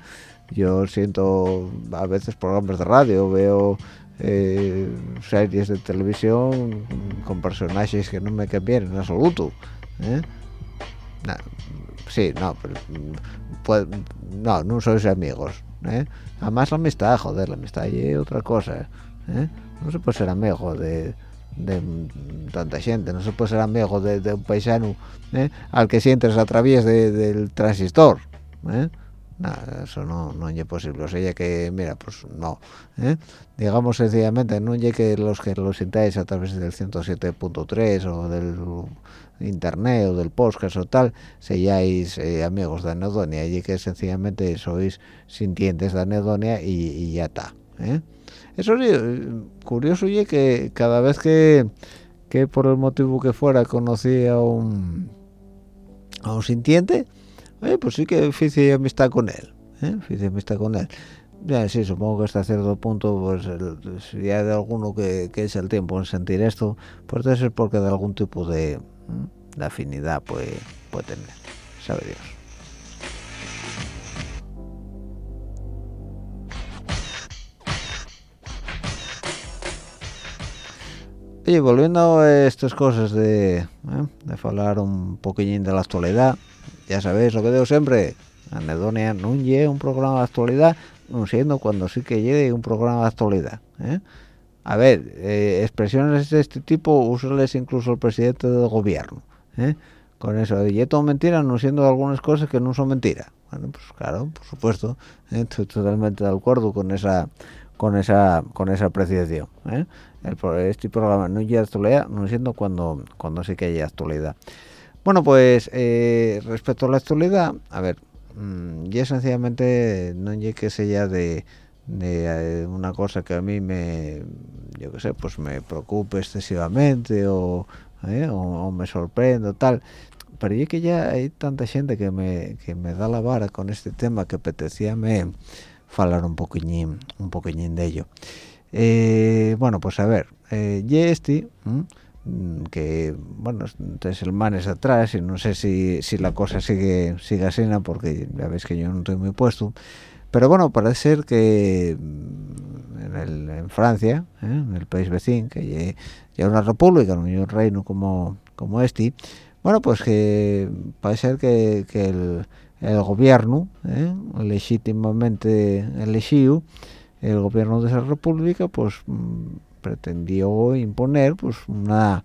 Speaker 2: Yo siento a veces programas de radio, veo eh, series de televisión con personajes que no me bien en absoluto. sí, no, pero, pues, no, no sois amigos. Además la amistad, joder, la amistad es otra cosa. No se puede ser amigo de de tanta gente no se puede ser amigo de, un paisano ¿eh? al que sientes a través del transistor ¿eh? eso no, no es posible o sea que mira pues no ¿eh? digamos sencillamente no es que los que lo sintáis a través del 107.3 o del internet o del podcast o tal seáis amigos de anedonia y que sencillamente sois sintientes de anedonia y, y ya está eso sí, curioso y que cada vez que, que por el motivo que fuera conocí a un a un sintiente, pues sí que hice amistad con él, ¿eh? amistad con él. Ya, sí, supongo que hasta cierto punto, pues si hay de alguno que, que, es el tiempo en sentir esto, pues debe ser porque de algún tipo de, de afinidad puede, puede tener, sabe Dios. Y volviendo a estas cosas de, ¿eh? de hablar un poquillín de la actualidad, ya sabéis lo que digo siempre, Anedonia no llegue un programa de actualidad, no siendo cuando sí que llegue un programa de actualidad. ¿eh? A ver, eh, expresiones de este tipo, úsales incluso el presidente del gobierno. Con eso, y todo mentira, no siendo algunas cosas que no son mentira. Bueno, pues claro, por supuesto, estoy totalmente de acuerdo con esa con esa con esa apreciación el, este programa no hay actualidad no siendo cuando cuando sí que hay actualidad bueno pues eh, respecto a la actualidad a ver mmm, sencillamente no hay que sea de, de eh, una cosa que a mí me yo qué sé pues me preocupe excesivamente o, eh, o, me sorprendo tal. Pero yo que ya hay tanta gente que me, que me da la vara con este tema que apetecía me hablar un poquillín un poquillín de ello eh, bueno, pues a ver, eh, y este, mm, que bueno, tres manes atrás y no sé si, si la cosa sigue sigue así, porque ya veis que yo no estoy muy puesto, pero bueno, parece ser que mm, en, el, en Francia, ¿eh? en el país vecino, que ya una república, no un reino como, como este, bueno, pues que parece ser que, que el, el gobierno, ¿eh? legítimamente elegido, el gobierno de esa república pues mm, pretendió imponer pues una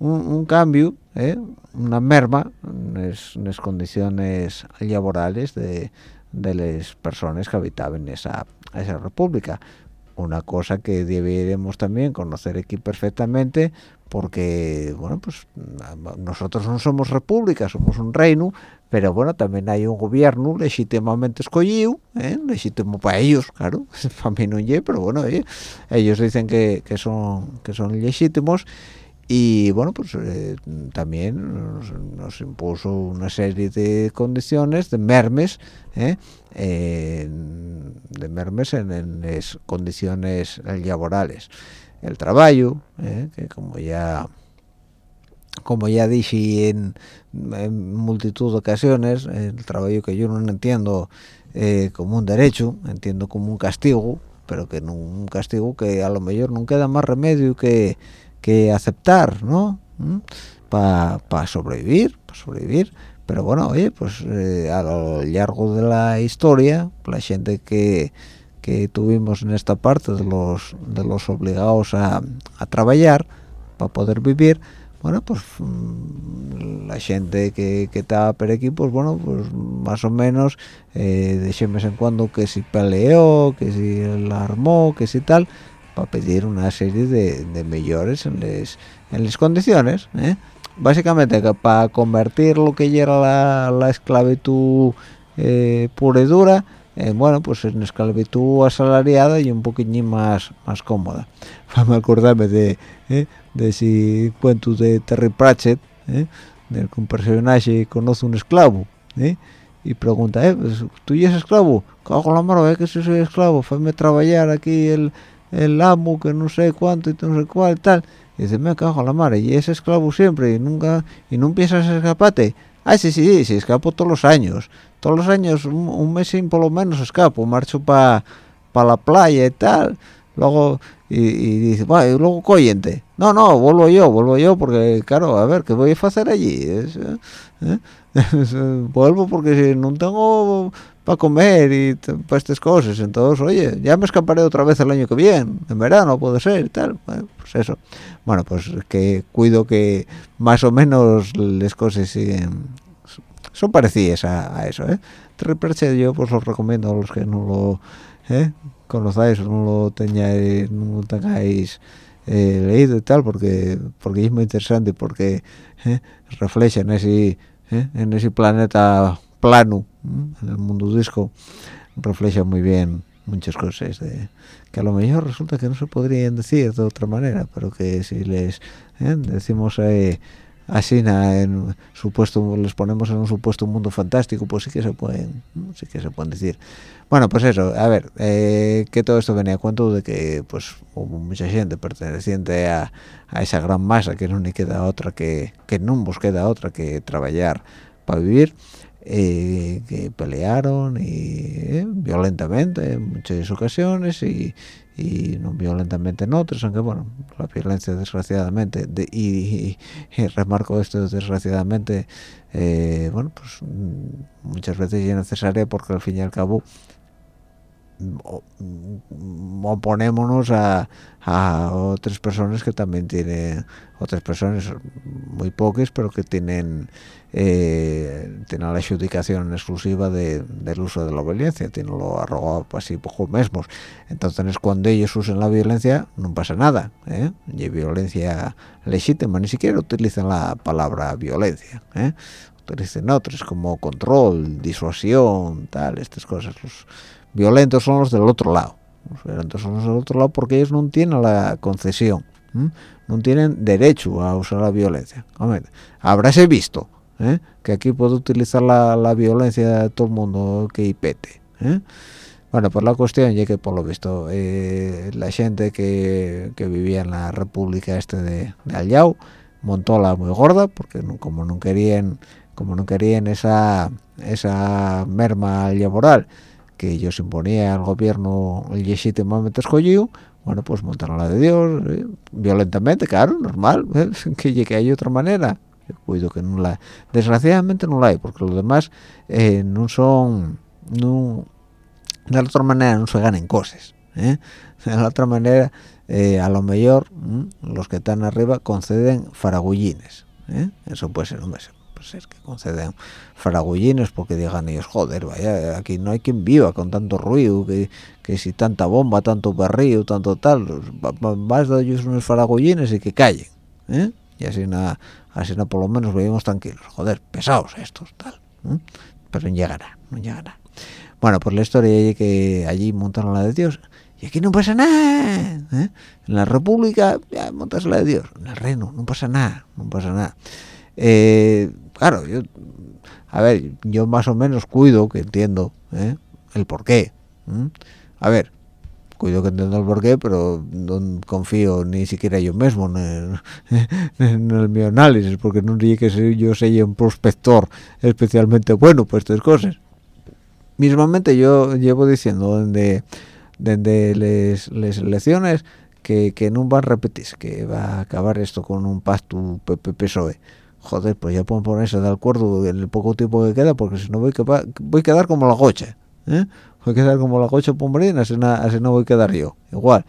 Speaker 2: un, cambio ¿eh? una merma en las condiciones laborales de, de las personas que habitaban esa, esa república una cosa que deberíamos también conocer aquí perfectamente porque bueno pues nosotros no somos república somos un reino pero bueno también hay un gobierno legítimamente escogido ¿eh? legítimo para ellos claro para mí no es pero bueno ellos dicen que, que, son que son legítimos y bueno pues eh, también nos, impuso una serie de condiciones de mermes ¿eh? de mermes en, en, condiciones laborales el trabajo que como ya como ya dije en, multitud de ocasiones, el trabajo que yo no entiendo eh, como un derecho, entiendo como un castigo, pero que no, un castigo que a lo mejor no queda más remedio que, que aceptar no para sobrevivir para sobrevivir. Pero bueno oye pues eh, a lo largo de la historia la gente que que tuvimos en esta parte de los de los obligados a, a trabajar para poder vivir bueno pues mm, la gente que, que estaba por aquí pues bueno pues más o menos eh, de vez en cuando que si peleó que si la armó que si tal para pedir una serie de, de mejores en las en las condiciones ¿eh? básicamente para convertir lo que ya era la, esclavitud eh, pura y dura bueno pues en esclavitud asalariada y un poquillín más más cómoda me acordarme de ¿eh? de si cuento de Terry Pratchett ¿eh? del que un personaje conoce un esclavo ¿eh? y pregunta eh, pues, tú y es esclavo cago la mano ¿eh? que si soy esclavo fue trabajar aquí el, el amo que no sé cuánto y no sé cuál tal y dice me cago la madre y es esclavo siempre y nunca y no piensas escapate ah sí sí sí escapo todos los años todos los años un, mes sin por lo menos escapo marcho para pa la playa y tal luego y, y dice va y luego coyente no no vuelvo yo vuelvo yo porque claro a ver qué voy a hacer allí es, ¿eh? vuelvo porque si no tengo para comer y para estas cosas entonces oye ya me escaparé otra vez el año que viene en verano puede ser y tal bueno, pues eso. Bueno pues que cuido que más o menos las cosas siguen son parecidas a, eso ¿eh? Reproche yo pues los recomiendo a los que no lo ¿eh? no lo tengáis no lo tengáis eh, leído y tal porque porque es muy interesante porque ¿eh? refleja en ese ¿eh? en ese planeta plano en el mundo disco refleja muy bien muchas cosas de, que a lo mejor resulta que no se podrían decir de otra manera pero que si les ¿eh? decimos eh, así en supuesto les ponemos en un supuesto mundo fantástico pues sí que se pueden sí que se pueden decir. Bueno pues eso a ver eh, que todo esto venía a cuento de que pues hubo mucha gente perteneciente a, a esa gran masa que no ni queda otra que que no nos queda otra que trabajar para vivir eh, que pelearon y eh, violentamente en muchas ocasiones y, y no violentamente en otras, aunque bueno, la violencia desgraciadamente, y, remarco esto desgraciadamente, eh, bueno, pues mm, muchas veces es necesaria porque al fin y al cabo oponémonos a, a otras personas que también tienen otras personas muy pocas pero que tienen eh, tienen la adjudicación exclusiva del uso de la violencia tienen lo arrogado así poco mismos entonces cuando ellos usen la violencia no pasa nada ¿eh? y violencia legítima ni siquiera utilizan la palabra violencia ¿eh? utilizan otras como control disuasión tal estas cosas violentos son los del otro lado los violentos son los del otro lado porque ellos no tienen la concesión no tienen derecho a usar la violencia habráse visto ¿eh? que aquí puede utilizar la, violencia de todo el mundo que pete ¿eh? bueno pues la cuestión es que por lo visto eh, la gente que, vivía en la república este de, de montó la muy gorda porque como no querían como no querían esa esa merma laboral que ellos imponía al gobierno el legítimamente escogido bueno pues montaron la de Dios violentamente claro normal que, que hay otra manera cuido que no la desgraciadamente no la hay porque los demás eh, no son no de la otra manera no se ganan cosas ¿eh? de la otra manera eh, a lo mejor los que están arriba conceden faragullines eso puede ser un mes pues es que conceden faragullines porque digan ellos joder vaya aquí no hay quien viva con tanto ruido que, que si tanta bomba tanto barrio tanto tal más de ellos unos faragullines y que callen y así nada así no por lo menos vivimos tranquilos. Joder pesados estos tal pero no llegará no llegará. Bueno pues la historia es que allí montaron la de Dios y aquí no pasa nada ¿eh? en la República ya montas la de Dios en el reino no pasa nada no pasa nada. Eh, claro yo a ver yo más o menos cuido que entiendo ¿eh? el porqué a ver cuido que entiendo el porqué, pero no confío ni siquiera yo mismo en el, mi análisis, porque no diría que yo sea un prospector especialmente bueno para estas cosas. Mismamente yo llevo diciendo desde desde las elecciones que, que no va a repetirse, que va a acabar esto con un pacto PP-PSOE. Joder, pues ya pueden ponerse de acuerdo en el poco tiempo que queda, porque si no voy, voy a quedar como la gocha, ¿eh? Voy a quedar como la gocha pombarín, así, así no voy a quedar yo. Igual,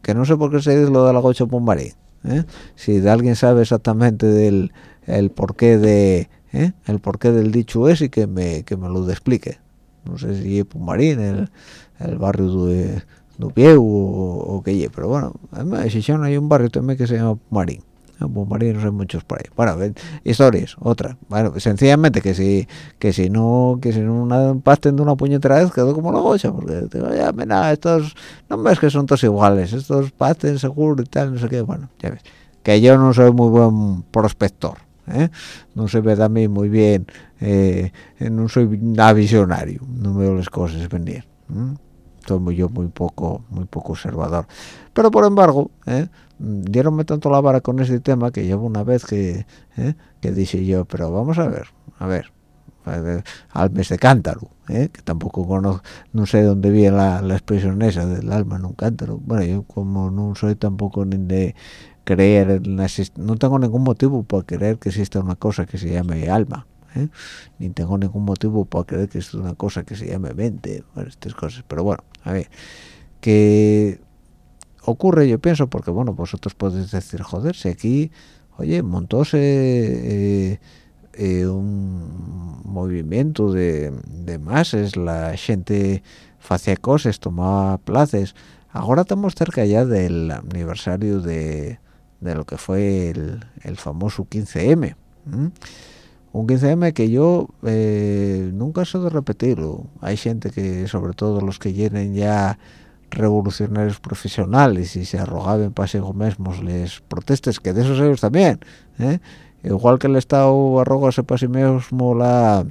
Speaker 2: que no sé por qué se dice lo de la gocha pombarín. ¿eh? Si alguien sabe exactamente del el porqué de ¿eh? el porqué del dicho es y que me, que me lo explique. No sé si es Pumarín, el, el barrio de Dupieu o, o qué pero bueno, en Chichón hay un barrio también que se llama Pumarín. No hay muchos por ahí. Bueno, historias, otra. Bueno, sencillamente que si que si no que si no una pasten de una puñetera vez quedó como la gocha, porque digo, ya, mira, estos no ves que son todos iguales, estos pasten seguro y tal, no sé qué, bueno, ya ves. Que yo no soy muy buen prospector ¿eh? no se ve mí muy bien eh, no soy nada visionario no veo las cosas venir soy muy, yo muy poco muy poco observador pero por embargo ¿eh? dieronme tanto la vara con ese tema que llevo una vez que ¿eh? que dije yo pero vamos a ver a ver al mes de cántaro, que tampoco conozco, no sé dónde viene la, la, expresión esa del alma en un cántaro. Bueno, yo como no soy tampoco ni de creer en no tengo ningún motivo para creer que exista una cosa que se llame alma ¿eh? ni tengo ningún motivo para creer que existe una cosa que se llame mente estas cosas pero bueno a ver que ocurre yo pienso porque bueno vosotros podéis decir joder si aquí oye montóse eh, eh, un movimiento de, de masas la gente hacía cosas tomaba plazas ahora estamos cerca ya del aniversario de de lo que fue el, famoso 15M. Un 15M que yo eh, nunca sé de repetirlo. Hay gente que, sobre todo los que llenen ya revolucionarios profesionales y se arrogaban para sí mismos les protestes, que de esos ellos también. ¿eh? Igual que el Estado arrogase para sí mismo la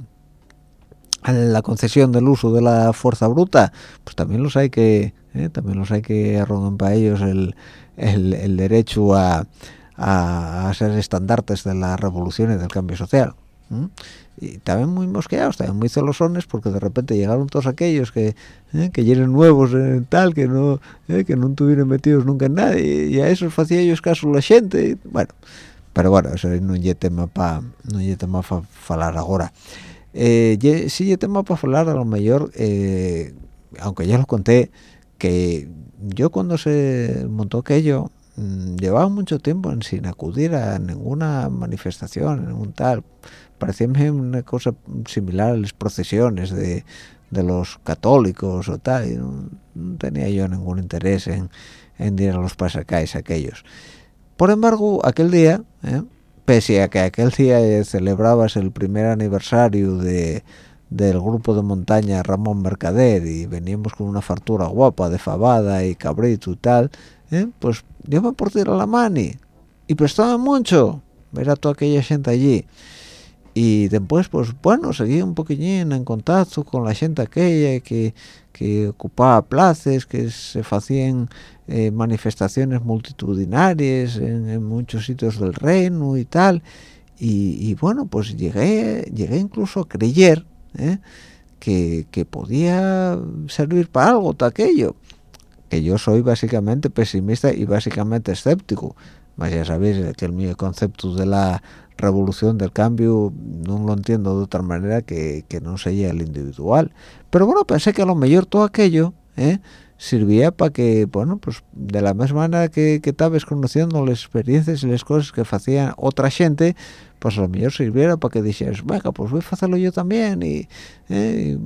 Speaker 2: la concesión del uso de la fuerza bruta, pues también los hay que ¿eh? también los hay que arrogan para ellos el, el, derecho a, a, ser estandartes de la revolución y del cambio social. Y también muy mosqueados, también muy celosones, porque de repente llegaron todos aquellos que ¿eh? que llenen nuevos en tal, que no ¿eh? que no tuvieron metidos nunca en nada, y, a eso hacía ellos caso la gente. bueno, pero bueno, eso no es tema para no tema para hablar ahora. Eh, sí es tema para hablar a lo mejor, eh, aunque ya lo conté, que yo cuando se montó aquello mm, llevaba mucho tiempo sin acudir a ninguna manifestación, ningún tal. Parecía una cosa similar a las procesiones de, de los católicos o tal. Y no, tenía yo ningún interés en, en ir a los pasacáis aquellos. Por embargo, aquel día, ¿eh? pese a que aquel día celebrabas el primer aniversario de del grupo de montaña Ramón Mercader y veníamos con una fartura guapa de fabada y cabrito y tal, ¿eh? pues yo me por tirar la mani y prestaba mucho ver a toda aquella gente allí. Y después, pues bueno, seguí un poquillín en contacto con la gente aquella que, que ocupaba plazas, que se hacían eh, manifestaciones multitudinarias en, muchos sitios del reino y tal. Y, y, bueno, pues llegué, llegué incluso a creer ¿eh? que, podía servir para algo todo aquello que yo soy básicamente pesimista y básicamente escéptico mas ya sabéis que el mi concepto de la revolución del cambio no lo entiendo de otra manera que, que no sea el individual pero bueno pensé que a lo mejor todo aquello ¿eh? servía para que bueno pues de la misma manera que, que estabas conociendo las experiencias y las cosas que hacían otra gente pues a lo mejor sirviera para que dijeras, venga, pues voy a hacerlo yo también y, eh,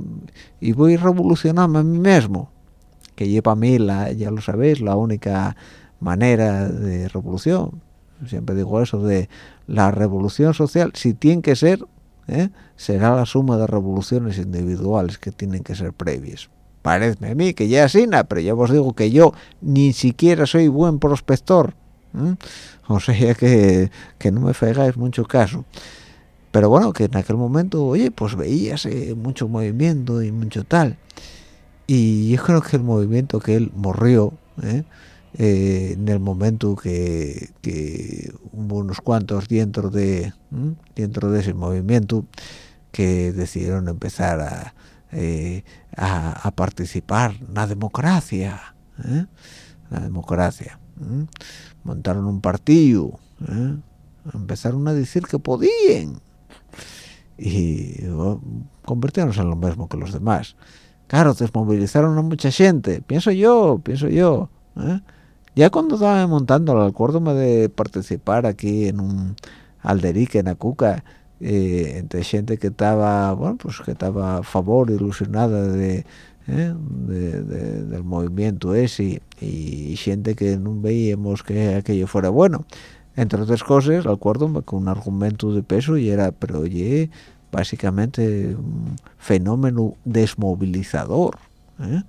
Speaker 2: y voy a revolucionarme a mí mismo. Que lleva a mí, la, ya lo sabéis, la única manera de revolución. Siempre digo eso de la revolución social, si tiene que ser, ¿eh? será la suma de revoluciones individuales que tienen que ser previas. Parece a mí que ya es nada, pero ya os digo que yo ni siquiera soy buen prospector o sea que, que no me fregáis mucho caso pero bueno que en aquel momento oye pues veíase mucho movimiento y mucho tal y yo creo que el movimiento que él morrió ¿eh? Eh, en el momento que, hubo unos cuantos dentro de dentro de ese movimiento que decidieron empezar a eh, a, participar. En la democracia ¿eh? la democracia montaron un partido empezaron a decir que podían y oh, convirtieron en lo mismo que los demás. Claro desmovilizaron a mucha gente pienso yo pienso yo ya cuando estaba montando acuérdome de participar aquí en un alderique en Acuca eh, entre gente que estaba bueno pues que estaba a favor ilusionada de, eh, del movimiento ese y, gente que no veíamos que aquello fuera bueno entre otras cosas acuerdo con un argumento de peso y era pero oye básicamente un fenómeno desmovilizador ¿eh?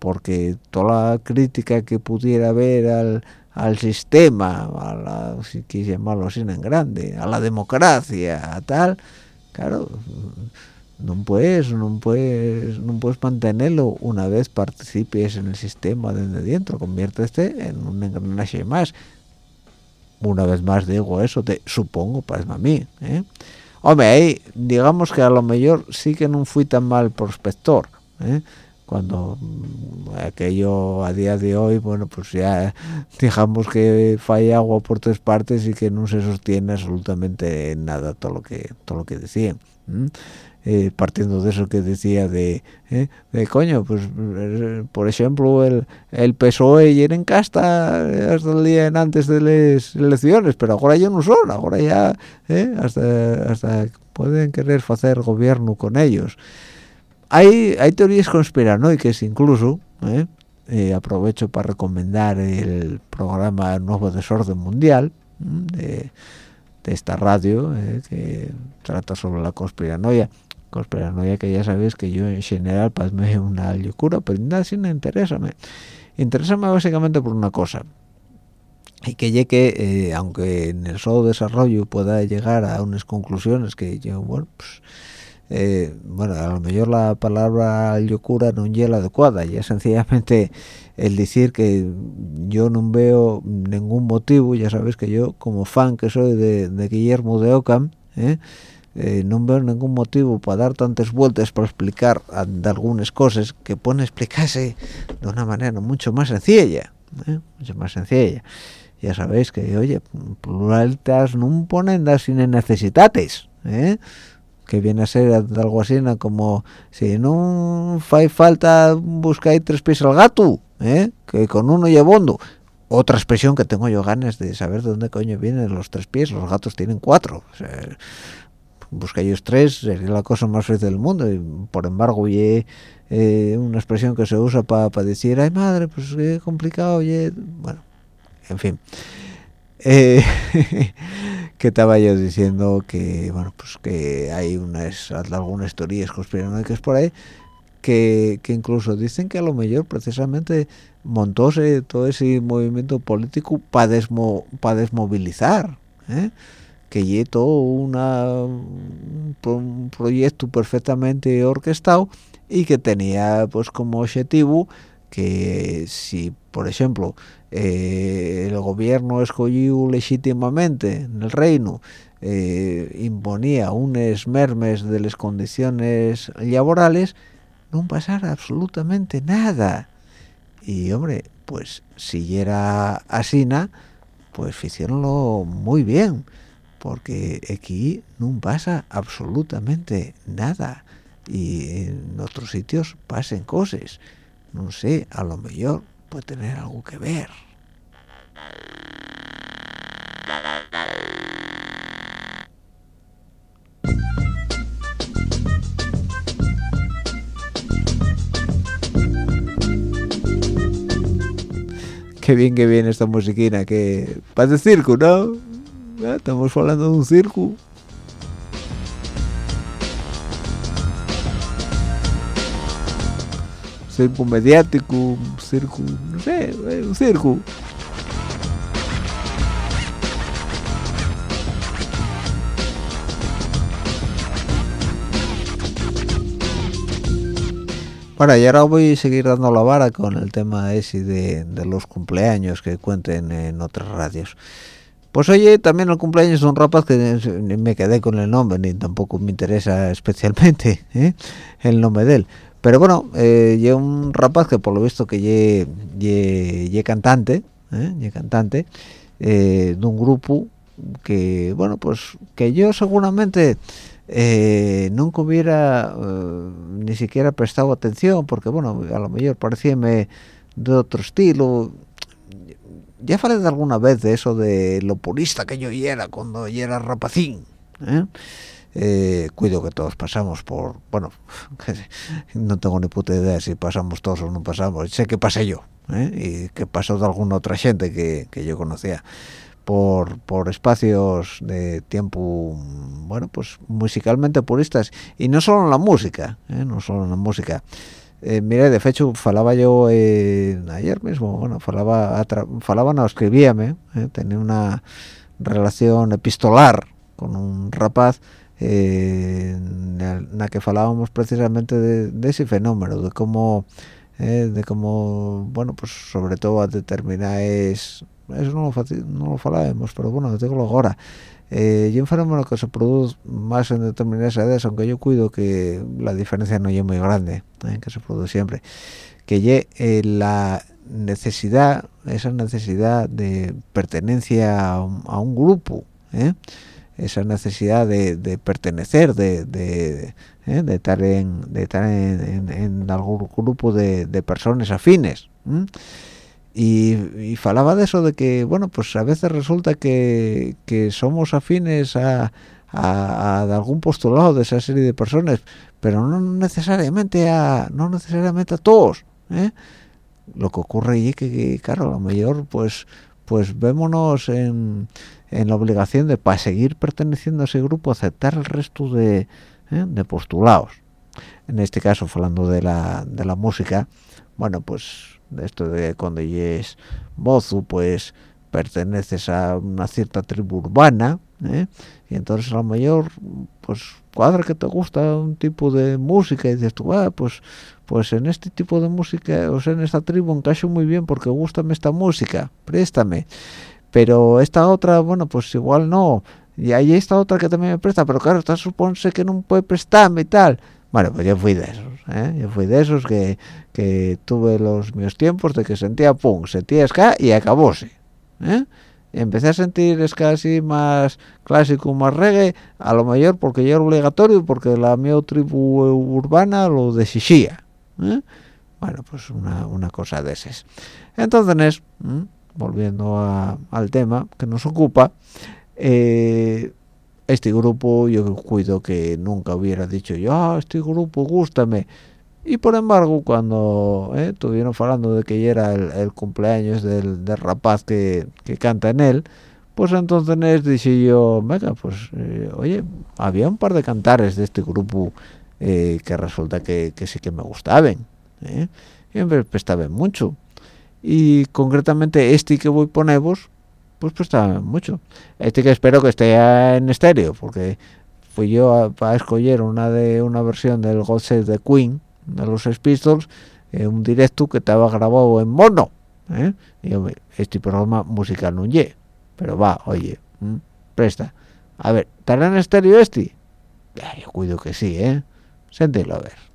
Speaker 2: Porque toda la crítica que pudiera haber al, al sistema, a la, si quieres llamarlo así en grande, a la democracia, a tal, claro, no puedes, no puedes, no puedes mantenerlo una vez participes en el sistema desde dentro, conviértete en un engranaje más. Una vez más digo eso, te supongo, para a mí, ¿eh? Hombre, ahí digamos que a lo mejor sí que no fui tan mal prospector, ¿eh? Cuando mm, aquello a día de hoy bueno pues ya digamos que falla agua por tres partes y que no se sostiene absolutamente nada todo lo que todo lo que decían eh, partiendo de eso que decía de, eh, de coño pues eh, por ejemplo el, el PSOE y casta hasta el día antes de las elecciones pero ahora ya no son ahora ya hasta hasta pueden querer hacer gobierno con ellos hay, hay teorías conspiranoicas incluso, ¿eh? Eh, aprovecho para recomendar el programa Nuevo Desorden Mundial de, esta radio eh, que trata sobre la conspiranoia. Conspiranoia que ya sabéis que yo en general pues me una locura, pero nada si me interesa. Me interesa básicamente por una cosa y que llegue, aunque en el solo desarrollo pueda llegar a unas conclusiones que yo, bueno, pues eh, bueno, a lo mejor la palabra locura no es la adecuada, y es sencillamente el decir que yo no veo ningún motivo, ya sabes que yo como fan que soy de, Guillermo de Ockham, ¿eh? Eh, no veo ningún motivo para dar tantas vueltas para explicar algunas cosas que pueden explicarse de una manera mucho más sencilla, mucho más sencilla. Ya sabéis que, oye, pluralitas no ponen sin necesidades, ¿eh? Que viene a ser algo así como si no hay falta buscar tres pies al gato ¿eh? que con uno llevondo otra expresión que tengo yo ganas de saber de dónde coño vienen los tres pies. Los gatos tienen cuatro. O sea, tres sería la cosa más feliz del mundo. Y por embargo oye eh, una expresión que se usa para decir ay madre pues qué complicado oye bueno en fin eh, que estaba yo diciendo que bueno pues que hay unas algunas teorías conspiranoicas por ahí que, que, incluso dicen que a lo mejor precisamente montóse todo ese movimiento político para desmo, desmovilizar ¿eh? que lle todo una, un proyecto perfectamente orquestado y que tenía pues como objetivo que si por ejemplo eh, el gobierno escogido legítimamente en el reino eh, imponía unas mermes de las condiciones laborales no pasara absolutamente nada. Y hombre pues si era asina pues hicieronlo muy bien porque aquí no pasa absolutamente nada. Y en otros sitios pasen cosas no sé a lo mejor puede tener algo que ver. Qué bien que viene esta musiquina, que de circo, ¿no? Estamos hablando de un circo. Circo mediático, un circo, no sé, un circo. Bueno, y ahora voy a seguir dando la vara con el tema ese de, de los cumpleaños que cuenten en otras radios. Pues oye, también el cumpleaños de un rapaz que ni me quedé con el nombre, ni tampoco me interesa especialmente ¿eh? el nombre de él. Pero bueno, eh, un rapaz que por lo visto que ye, ye, cantante, ¿eh? cantante eh, de un grupo que, bueno, pues que yo seguramente eh, nunca hubiera eh, ni siquiera prestado atención, porque bueno, a lo mejor parecíame de otro estilo ya falé de alguna vez de eso de lo purista que yo era cuando yo era rapacín. Eh, cuido que todos pasamos por bueno no tengo ni puta idea si pasamos todos o no pasamos sé que pasé yo ¿eh? y que pasó de alguna otra gente que, que yo conocía. Por, por espacios de tiempo bueno pues musicalmente puristas. Y no solo en la música no solo en la música. Eh, de hecho, falaba yo eh, ayer mismo, bueno, falaba, falaba no, escribíame, eh, tenía una relación epistolar con un rapaz en la que falábamos precisamente de, ese fenómeno, de cómo, de cómo, bueno, pues sobre todo a determinar eso no lo, no lo falábamos, pero bueno, digo ahora, eh, y un fenómeno que se produce más en determinadas edades aunque yo cuido que la diferencia no es muy grande eh, que se produce siempre que ye eh, la necesidad esa necesidad de pertenencia a un, grupo ¿eh? Esa necesidad de, pertenecer de, de, estar en de estar en, algún grupo de, personas afines y, falaba de eso de que bueno pues a veces resulta que, somos afines a, algún postulado de esa serie de personas pero no necesariamente a no necesariamente a todos ¿eh? lo que ocurre allí que, que, claro a lo mejor pues pues vémonos en, en la obligación de para seguir perteneciendo a ese grupo aceptar el resto de, ¿eh? de postulados en este caso hablando de la, de la música bueno pues de esto de cuando es mozo pues perteneces a una cierta tribu urbana ¿eh? y entonces a lo mejor pues cuadra que te gusta un tipo de música y dices tú ah, pues pues en este tipo de música o sea en esta tribu encajo muy bien porque gustame esta música préstame pero esta otra bueno pues igual no y hay esta otra que también me presta pero claro está supónse que no puede prestarme y tal bueno pues yo fui de esos ¿eh? yo fui de esos que, que tuve los míos tiempos de que sentía punk sentía ska y acabóse ¿eh? empecé a sentir ska así más clásico más reggae a lo mejor porque ya era obligatorio porque la mi tribu urbana lo desixía ¿eh? bueno pues una, una, cosa de esas entonces volviendo al tema que nos ocupa eh, este grupo yo cuido que nunca hubiera dicho yo ah, este grupo gústame y por embargo cuando eh, estuvieron hablando de que ya era el, cumpleaños del, rapaz que, canta en él pues entonces dije yo venga pues eh, oye había un par de cantares de este grupo eh, que resulta que, sí que me gustaban y me prestaban mucho y concretamente este que voy a poneros pues prestaba mucho. Este que espero que esté en estéreo, porque fui yo a, escoger una de una versión del God the Queen de los Pistols, en un directo que estaba grabado en mono. ¿eh? Y este programa musical no ye, pero va, oye, presta. A ver, ¿estará en estéreo este? yo cuido que sí, ¿eh? Séntelo a ver.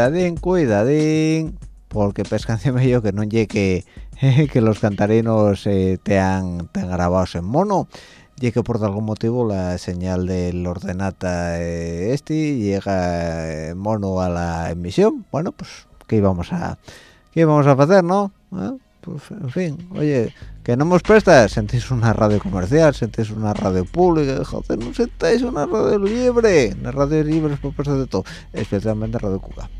Speaker 2: Cuidadín, cuidadín, porque pescanceme yo que no llegue que, los cantarinos eh, te, han, grabados en mono, y que por algún motivo la señal del ordenata eh, este llega en mono a la emisión. Bueno, pues, ¿qué íbamos a, qué íbamos a hacer, no? ¿Eh? Pues, en fin, oye, que no nos presta, sentís una radio comercial, sentís una radio pública, joder, no sentáis una radio libre, una radio libre es por pasar de todo, especialmente Radio Cuba.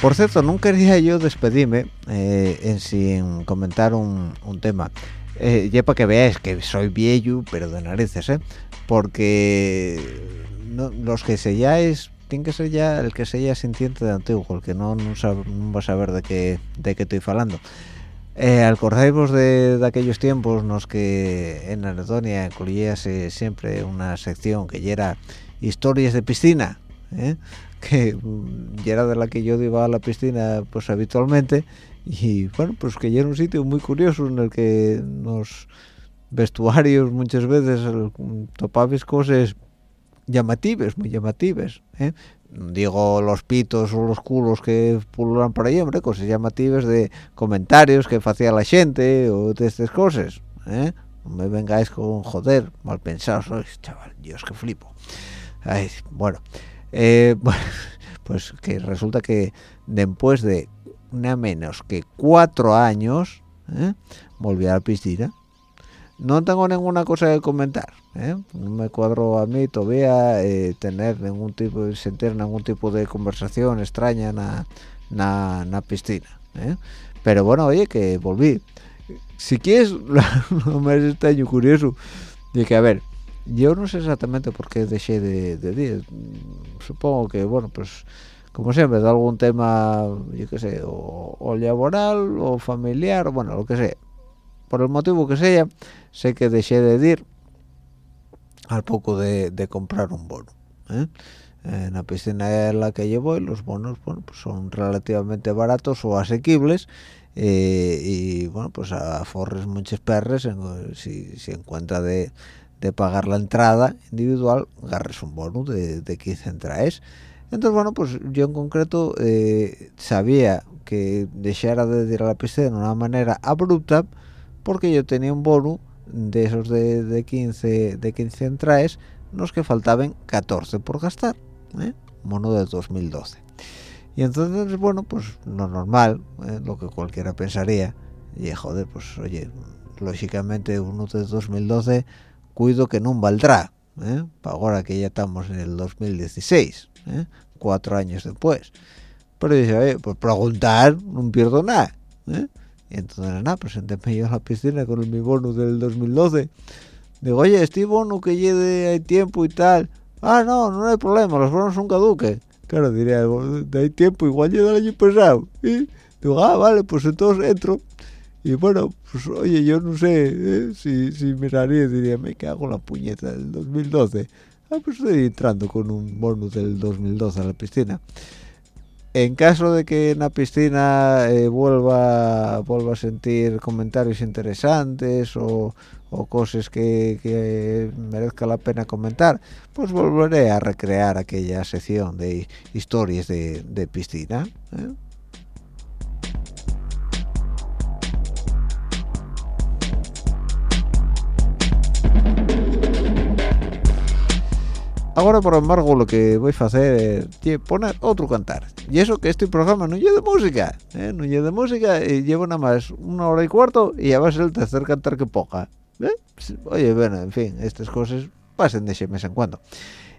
Speaker 2: Por cierto, no quería yo despedirme eh, en sin comentar un, tema. Eh, ya para que veáis que soy viejo, pero de narices, ¿eh? Porque los que selláis tiene que ser ya el que sea sintiente de antiguo, el que no, no, va a saber de qué, de qué estoy hablando. Eh, acordáis de, de, aquellos tiempos en los que en Anatolia incluíase siempre una sección que era historias de piscina, ¿eh? que ya era de la que yo iba a la piscina pues habitualmente y bueno pues que ya era un sitio muy curioso en el que los vestuarios muchas veces topabais cosas llamativas, muy llamativas. ¿eh? Digo los pitos o los culos que pululan por ahí, hombre, cosas llamativas de comentarios que hacía la gente o de estas cosas. ¿eh? No me vengáis con joder, mal pensados chaval, Dios que flipo. Ay, bueno, eh, pues que resulta que después de nada menos que cuatro años, ¿eh? volví a la piscina no tengo ninguna cosa que comentar ¿eh? no me cuadro a mí todavía tener ningún tipo de sentir ningún tipo de conversación extraña en la piscina ¿eh? pero bueno oye que volví si quieres lo más extraño curioso de que a ver yo no sé exactamente por qué dejé de, de, supongo que bueno pues como siempre de algún tema yo qué sé o, o laboral o familiar bueno lo que sea por el motivo que sea sé que dejé de ir al poco de, comprar un bono en la piscina en la que llevo los bonos bueno pues son relativamente baratos o asequibles eh, y bueno pues a forres muchos perres si, si en cuenta de, pagar la entrada individual agarres un bono de, de 15 entradas entonces bueno pues yo en concreto eh, sabía que dejara de ir a la piscina de una manera abrupta porque yo tenía un bono de esos de, de 15 de 15 entradas los que faltaban 14 por gastar ¿eh? bono de 2012 y entonces bueno pues lo normal ¿eh? lo que cualquiera pensaría y joder pues oye lógicamente uno de 2012 cuido que no valdrá ¿eh? para ahora que ya estamos en el 2016 ¿eh? cuatro años después pero dice oye pues preguntar no pierdo nada ¿eh? Y entonces nada presentéme yo a la piscina con mi bono del 2012 digo oye este bono que lleve hay tiempo y tal ah no no hay problema los bonos son caduques Claro, diría, hay tiempo, igual llega el año pasado. Y digo, ah, vale, pues entonces entro. Y bueno, pues oye, yo no sé ¿eh? si, si miraría, diría, me cago en la puñeta del 2012. Ah, pues estoy entrando con un bonus del 2012 a la piscina. En caso de que en la piscina eh, vuelva, vuelva a sentir comentarios interesantes o, cosas que, merezca la pena comentar, pues volveré a recrear aquella sección de historias de, piscina. ¿eh? Ahora, por embargo, lo que voy a hacer es poner otro cantar. Y eso que este programa no lleva de música, ¿eh? no lleva de música, y llevo nada más una hora y cuarto y ya va a ser el tercer cantar que poca. ¿Eh? Oye, bueno, en fin, estas cosas pasen de ese mes en cuando.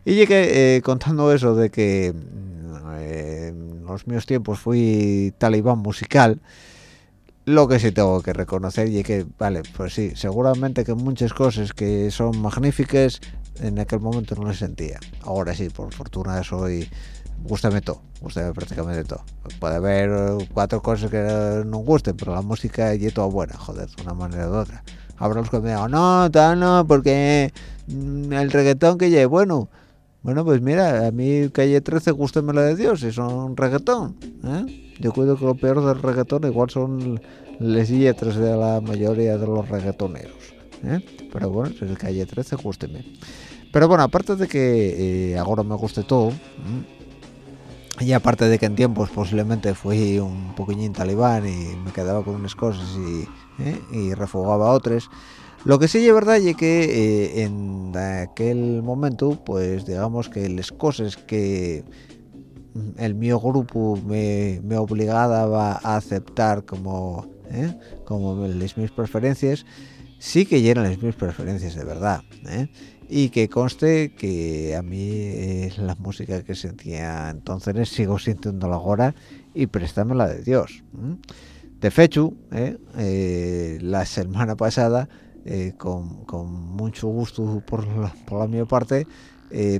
Speaker 2: Y llegué eh, contando eso de que mm, eh, en los míos tiempos fui talibán musical, lo que sí tengo que reconocer y que, vale, pues sí, seguramente que muchas cosas que son magníficas en aquel momento no las sentía. Ahora sí, por fortuna soy... Gústame todo, gústame prácticamente todo. Puede haber cuatro cosas que no gusten, pero la música es toda buena, joder, de una manera u otra habrá los que me digan, no, tal, no, porque mm, el reggaetón que ya bueno. Bueno, pues mira, a mí Calle 13 me la de Dios, y son reggaetón. ¿eh? Yo cuido que lo peor del reggaetón igual son las letras de la mayoría de los reggaetoneros. ¿eh? Pero bueno, si el Calle 13, gústeme. Pero bueno, aparte de que eh, ahora me guste todo, y aparte de que en tiempos posiblemente fui un poquillín talibán y me quedaba con unas cosas y ¿eh? y refugaba a otros lo que sí es verdad es que eh, en aquel momento pues digamos que las cosas que el mío grupo me, obligaba a aceptar como ¿eh? como mis preferencias sí que eran las mis preferencias de verdad y que conste que a mí la música que sentía entonces sigo sintiendo ahora y préstame la de Dios de hecho, eh, eh, la semana pasada, eh, con, mucho gusto por la, por la mi parte,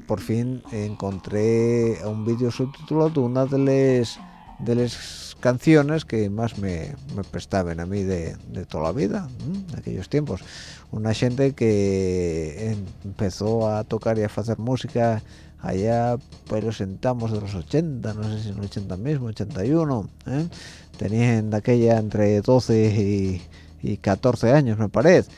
Speaker 2: por fin encontré un vídeo subtitulado de una de las de las canciones que más me, me prestaban a mí de, toda la vida, en aquellos tiempos. Una gente que empezó a tocar y a hacer música allá pero sentamos de los 80, no sé si en el 80 mismo, 81, ¿eh? tenían de aquella entre 12 y, 14 años me parece,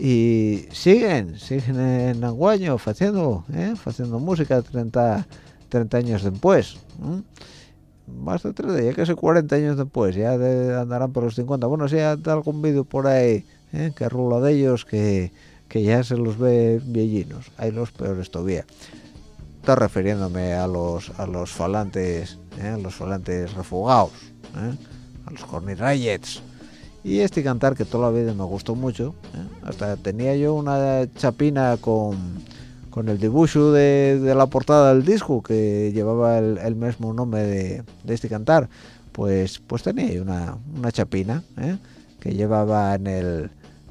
Speaker 2: y siguen, siguen en Anguaño haciendo, ¿eh? haciendo música 30, 30 años después. Más de 30, ya casi 40 años después, ya andarán por los 50. Bueno, si hay algún vídeo por ahí ¿eh? que rula de ellos que, que ya se los ve viejinos. Hay los peores todavía está refiriéndome a los a los falantes ¿eh? los falantes refugados ¿eh? a los cornirayets y este cantar que toda la vida me gustó mucho ¿eh? hasta tenía yo una chapina con con el dibujo de, la portada del disco que llevaba el, mismo nombre de, este cantar. Pues pues tenía una, una chapina que llevaba en el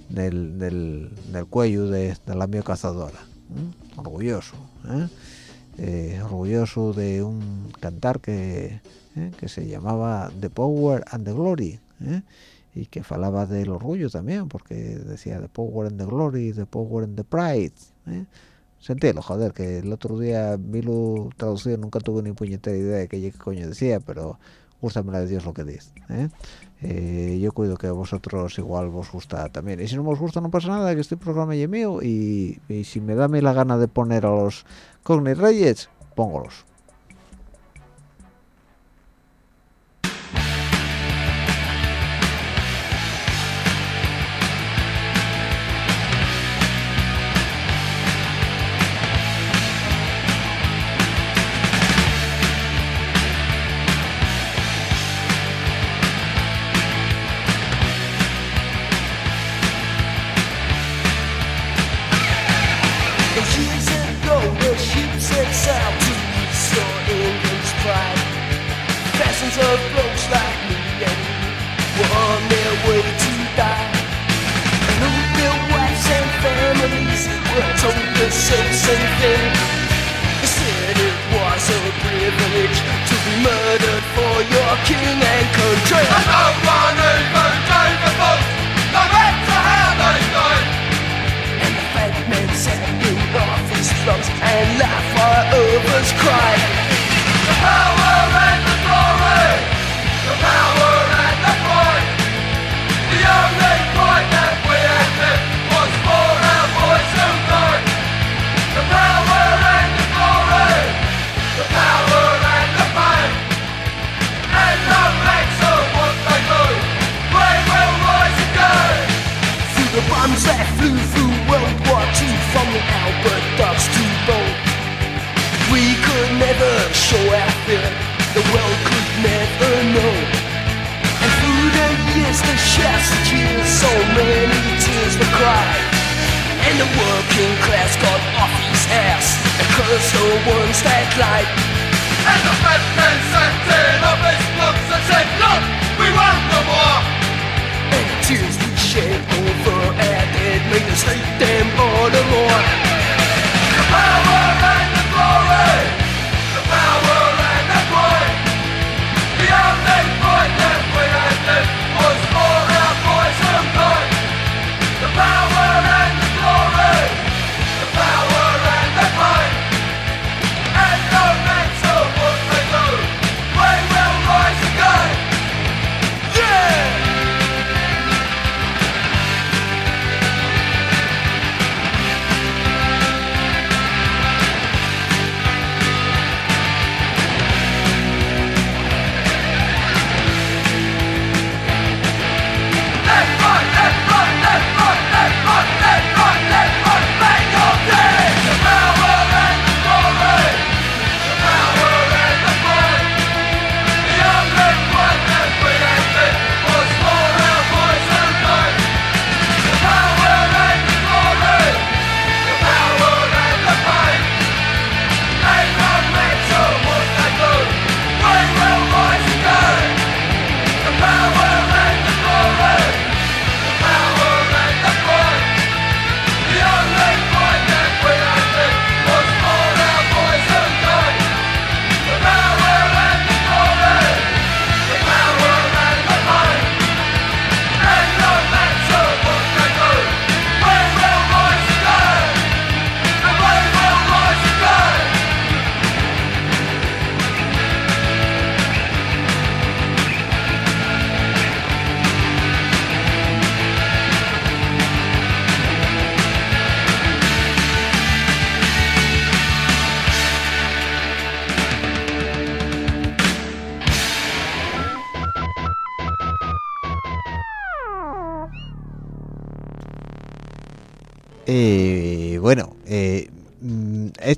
Speaker 2: del, del, cuello de, la mía cazadora orgulloso eh, orgulloso de un cantar que, eh, que se llamaba The Power and the Glory eh, y que falaba del orgullo también porque decía The Power and the Glory, The Power and the Pride sentílo joder que el otro día vi lo traducido nunca tuve ni puñetera idea de qué coño decía pero gustame la de Dios lo que dice ¿eh? Eh, yo cuido que a vosotros igual vos gusta también. Y si no os gusta no pasa nada que este programa es mío y, y si me da a mí la gana de poner a los Cogni Reyes póngolos
Speaker 3: king and control. Cursed the ones that lied.
Speaker 4: And the fat man sat in up his books and said, Look, we won the war.
Speaker 3: And the tears we shed over our dead made us hate them all the more.
Speaker 4: The power and the glory,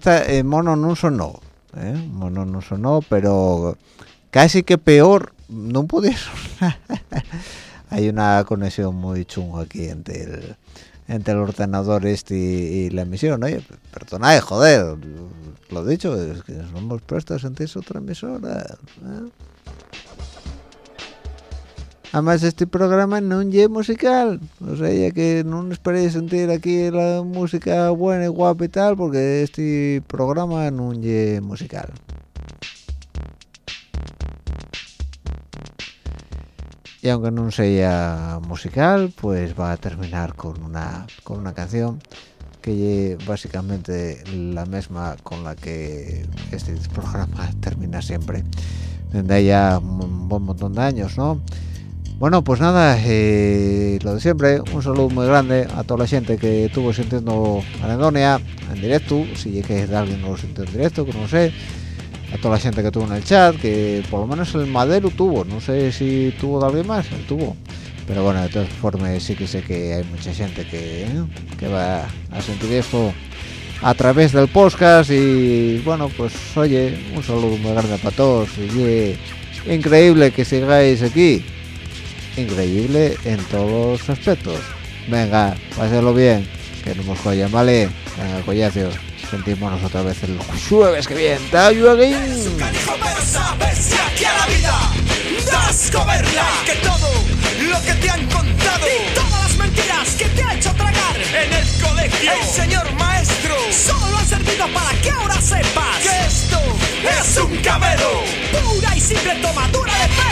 Speaker 2: esta eh, mono no sonó, ¿eh? mono no sonó, pero casi que peor no pude sonar. Hay una conexión muy chunga aquí entre el, entre el ordenador este y, la emisión. Oye, perdonad, joder, lo dicho, es que nos hemos puesto a sentirse otra emisora. ¿eh? Además, este programa no es musical. O sea, ya que no os esperéis sentir aquí la música buena y guapa y tal, porque este programa no es musical. Y aunque no sea musical, pues va a terminar con una, con una canción que es básicamente la misma con la que este programa termina siempre desde ya un buen montón de años no bueno pues nada eh, lo de siempre un saludo muy grande a toda la gente que estuvo sintiendo anedonia en directo si es que alguien no lo sintió en directo que no sé. A toda la gente que tuvo en el chat que por lo menos el madero tuvo no sé si tuvo de alguien más él tuvo. Pero bueno de todas formas sí que sé que hay mucha gente que, que va a sentir esto a través del podcast y bueno pues oye un saludo muy grande para todos. Y increíble que sigáis aquí increíble en todos los aspectos venga pásenlo bien que no nos joyan vale venga collacios sentimos otra vez el jueves que
Speaker 5: la vida das coberla. Que todo lo que te han contado y todas las mentiras que te ha hecho tragar en el colegio, el señor maestro, solo han servido para que ahora sepas que esto es un camelo. Pura y simple tomadura de pelo.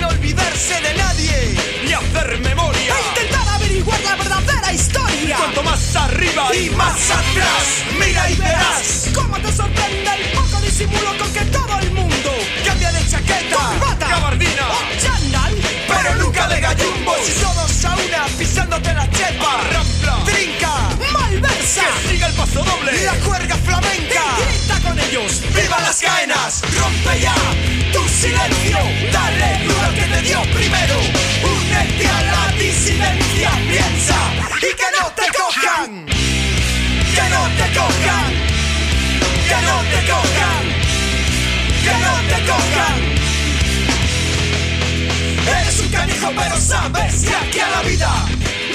Speaker 5: olvidarse de nadie ni hacer memoria. E intentar averiguar la verdadera historia. Cuanto más arriba y más atrás, mira y verás cómo te sorprende el poco disimulo con que todo el mundo cambia de chaqueta, corbata, gabardina. o chándal, pero nunca de gallumbos. Y todos a una pisándote la chepa, rampla, trinca, malversa, que siga el paso doble, la cuerda flamenca, y grita con ellos, viva las caenas, rompe ya tu silencio, dale dio primero, únete a la disidencia, piensa y que no te cojan, que no te cojan, que no te cojan, que no te cojan. Eres un canijo pero sabes que aquí a la vida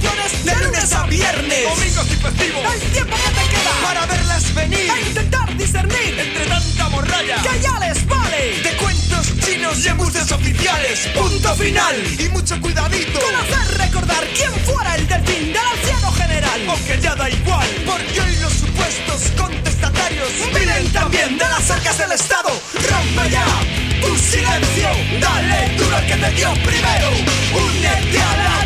Speaker 5: de lunes a viernes. Domingos y festivos. El tiempo que te queda para verlas venir. E intentar discernir entre tanta morralla. Que ya les vale. De cuentos chinos y embustes oficiales. Punto final. Y mucho cuidadito. Con hacer recordar quién fuera el delfín del anciano general. Aunque ya da igual. Porque hoy los supuestos contestatarios Vienen también de las arcas del Estado. Rompe ya tu silencio. Dale duro al que te dio primero. Únete a la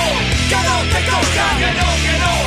Speaker 5: Que no te cojan Que no, que no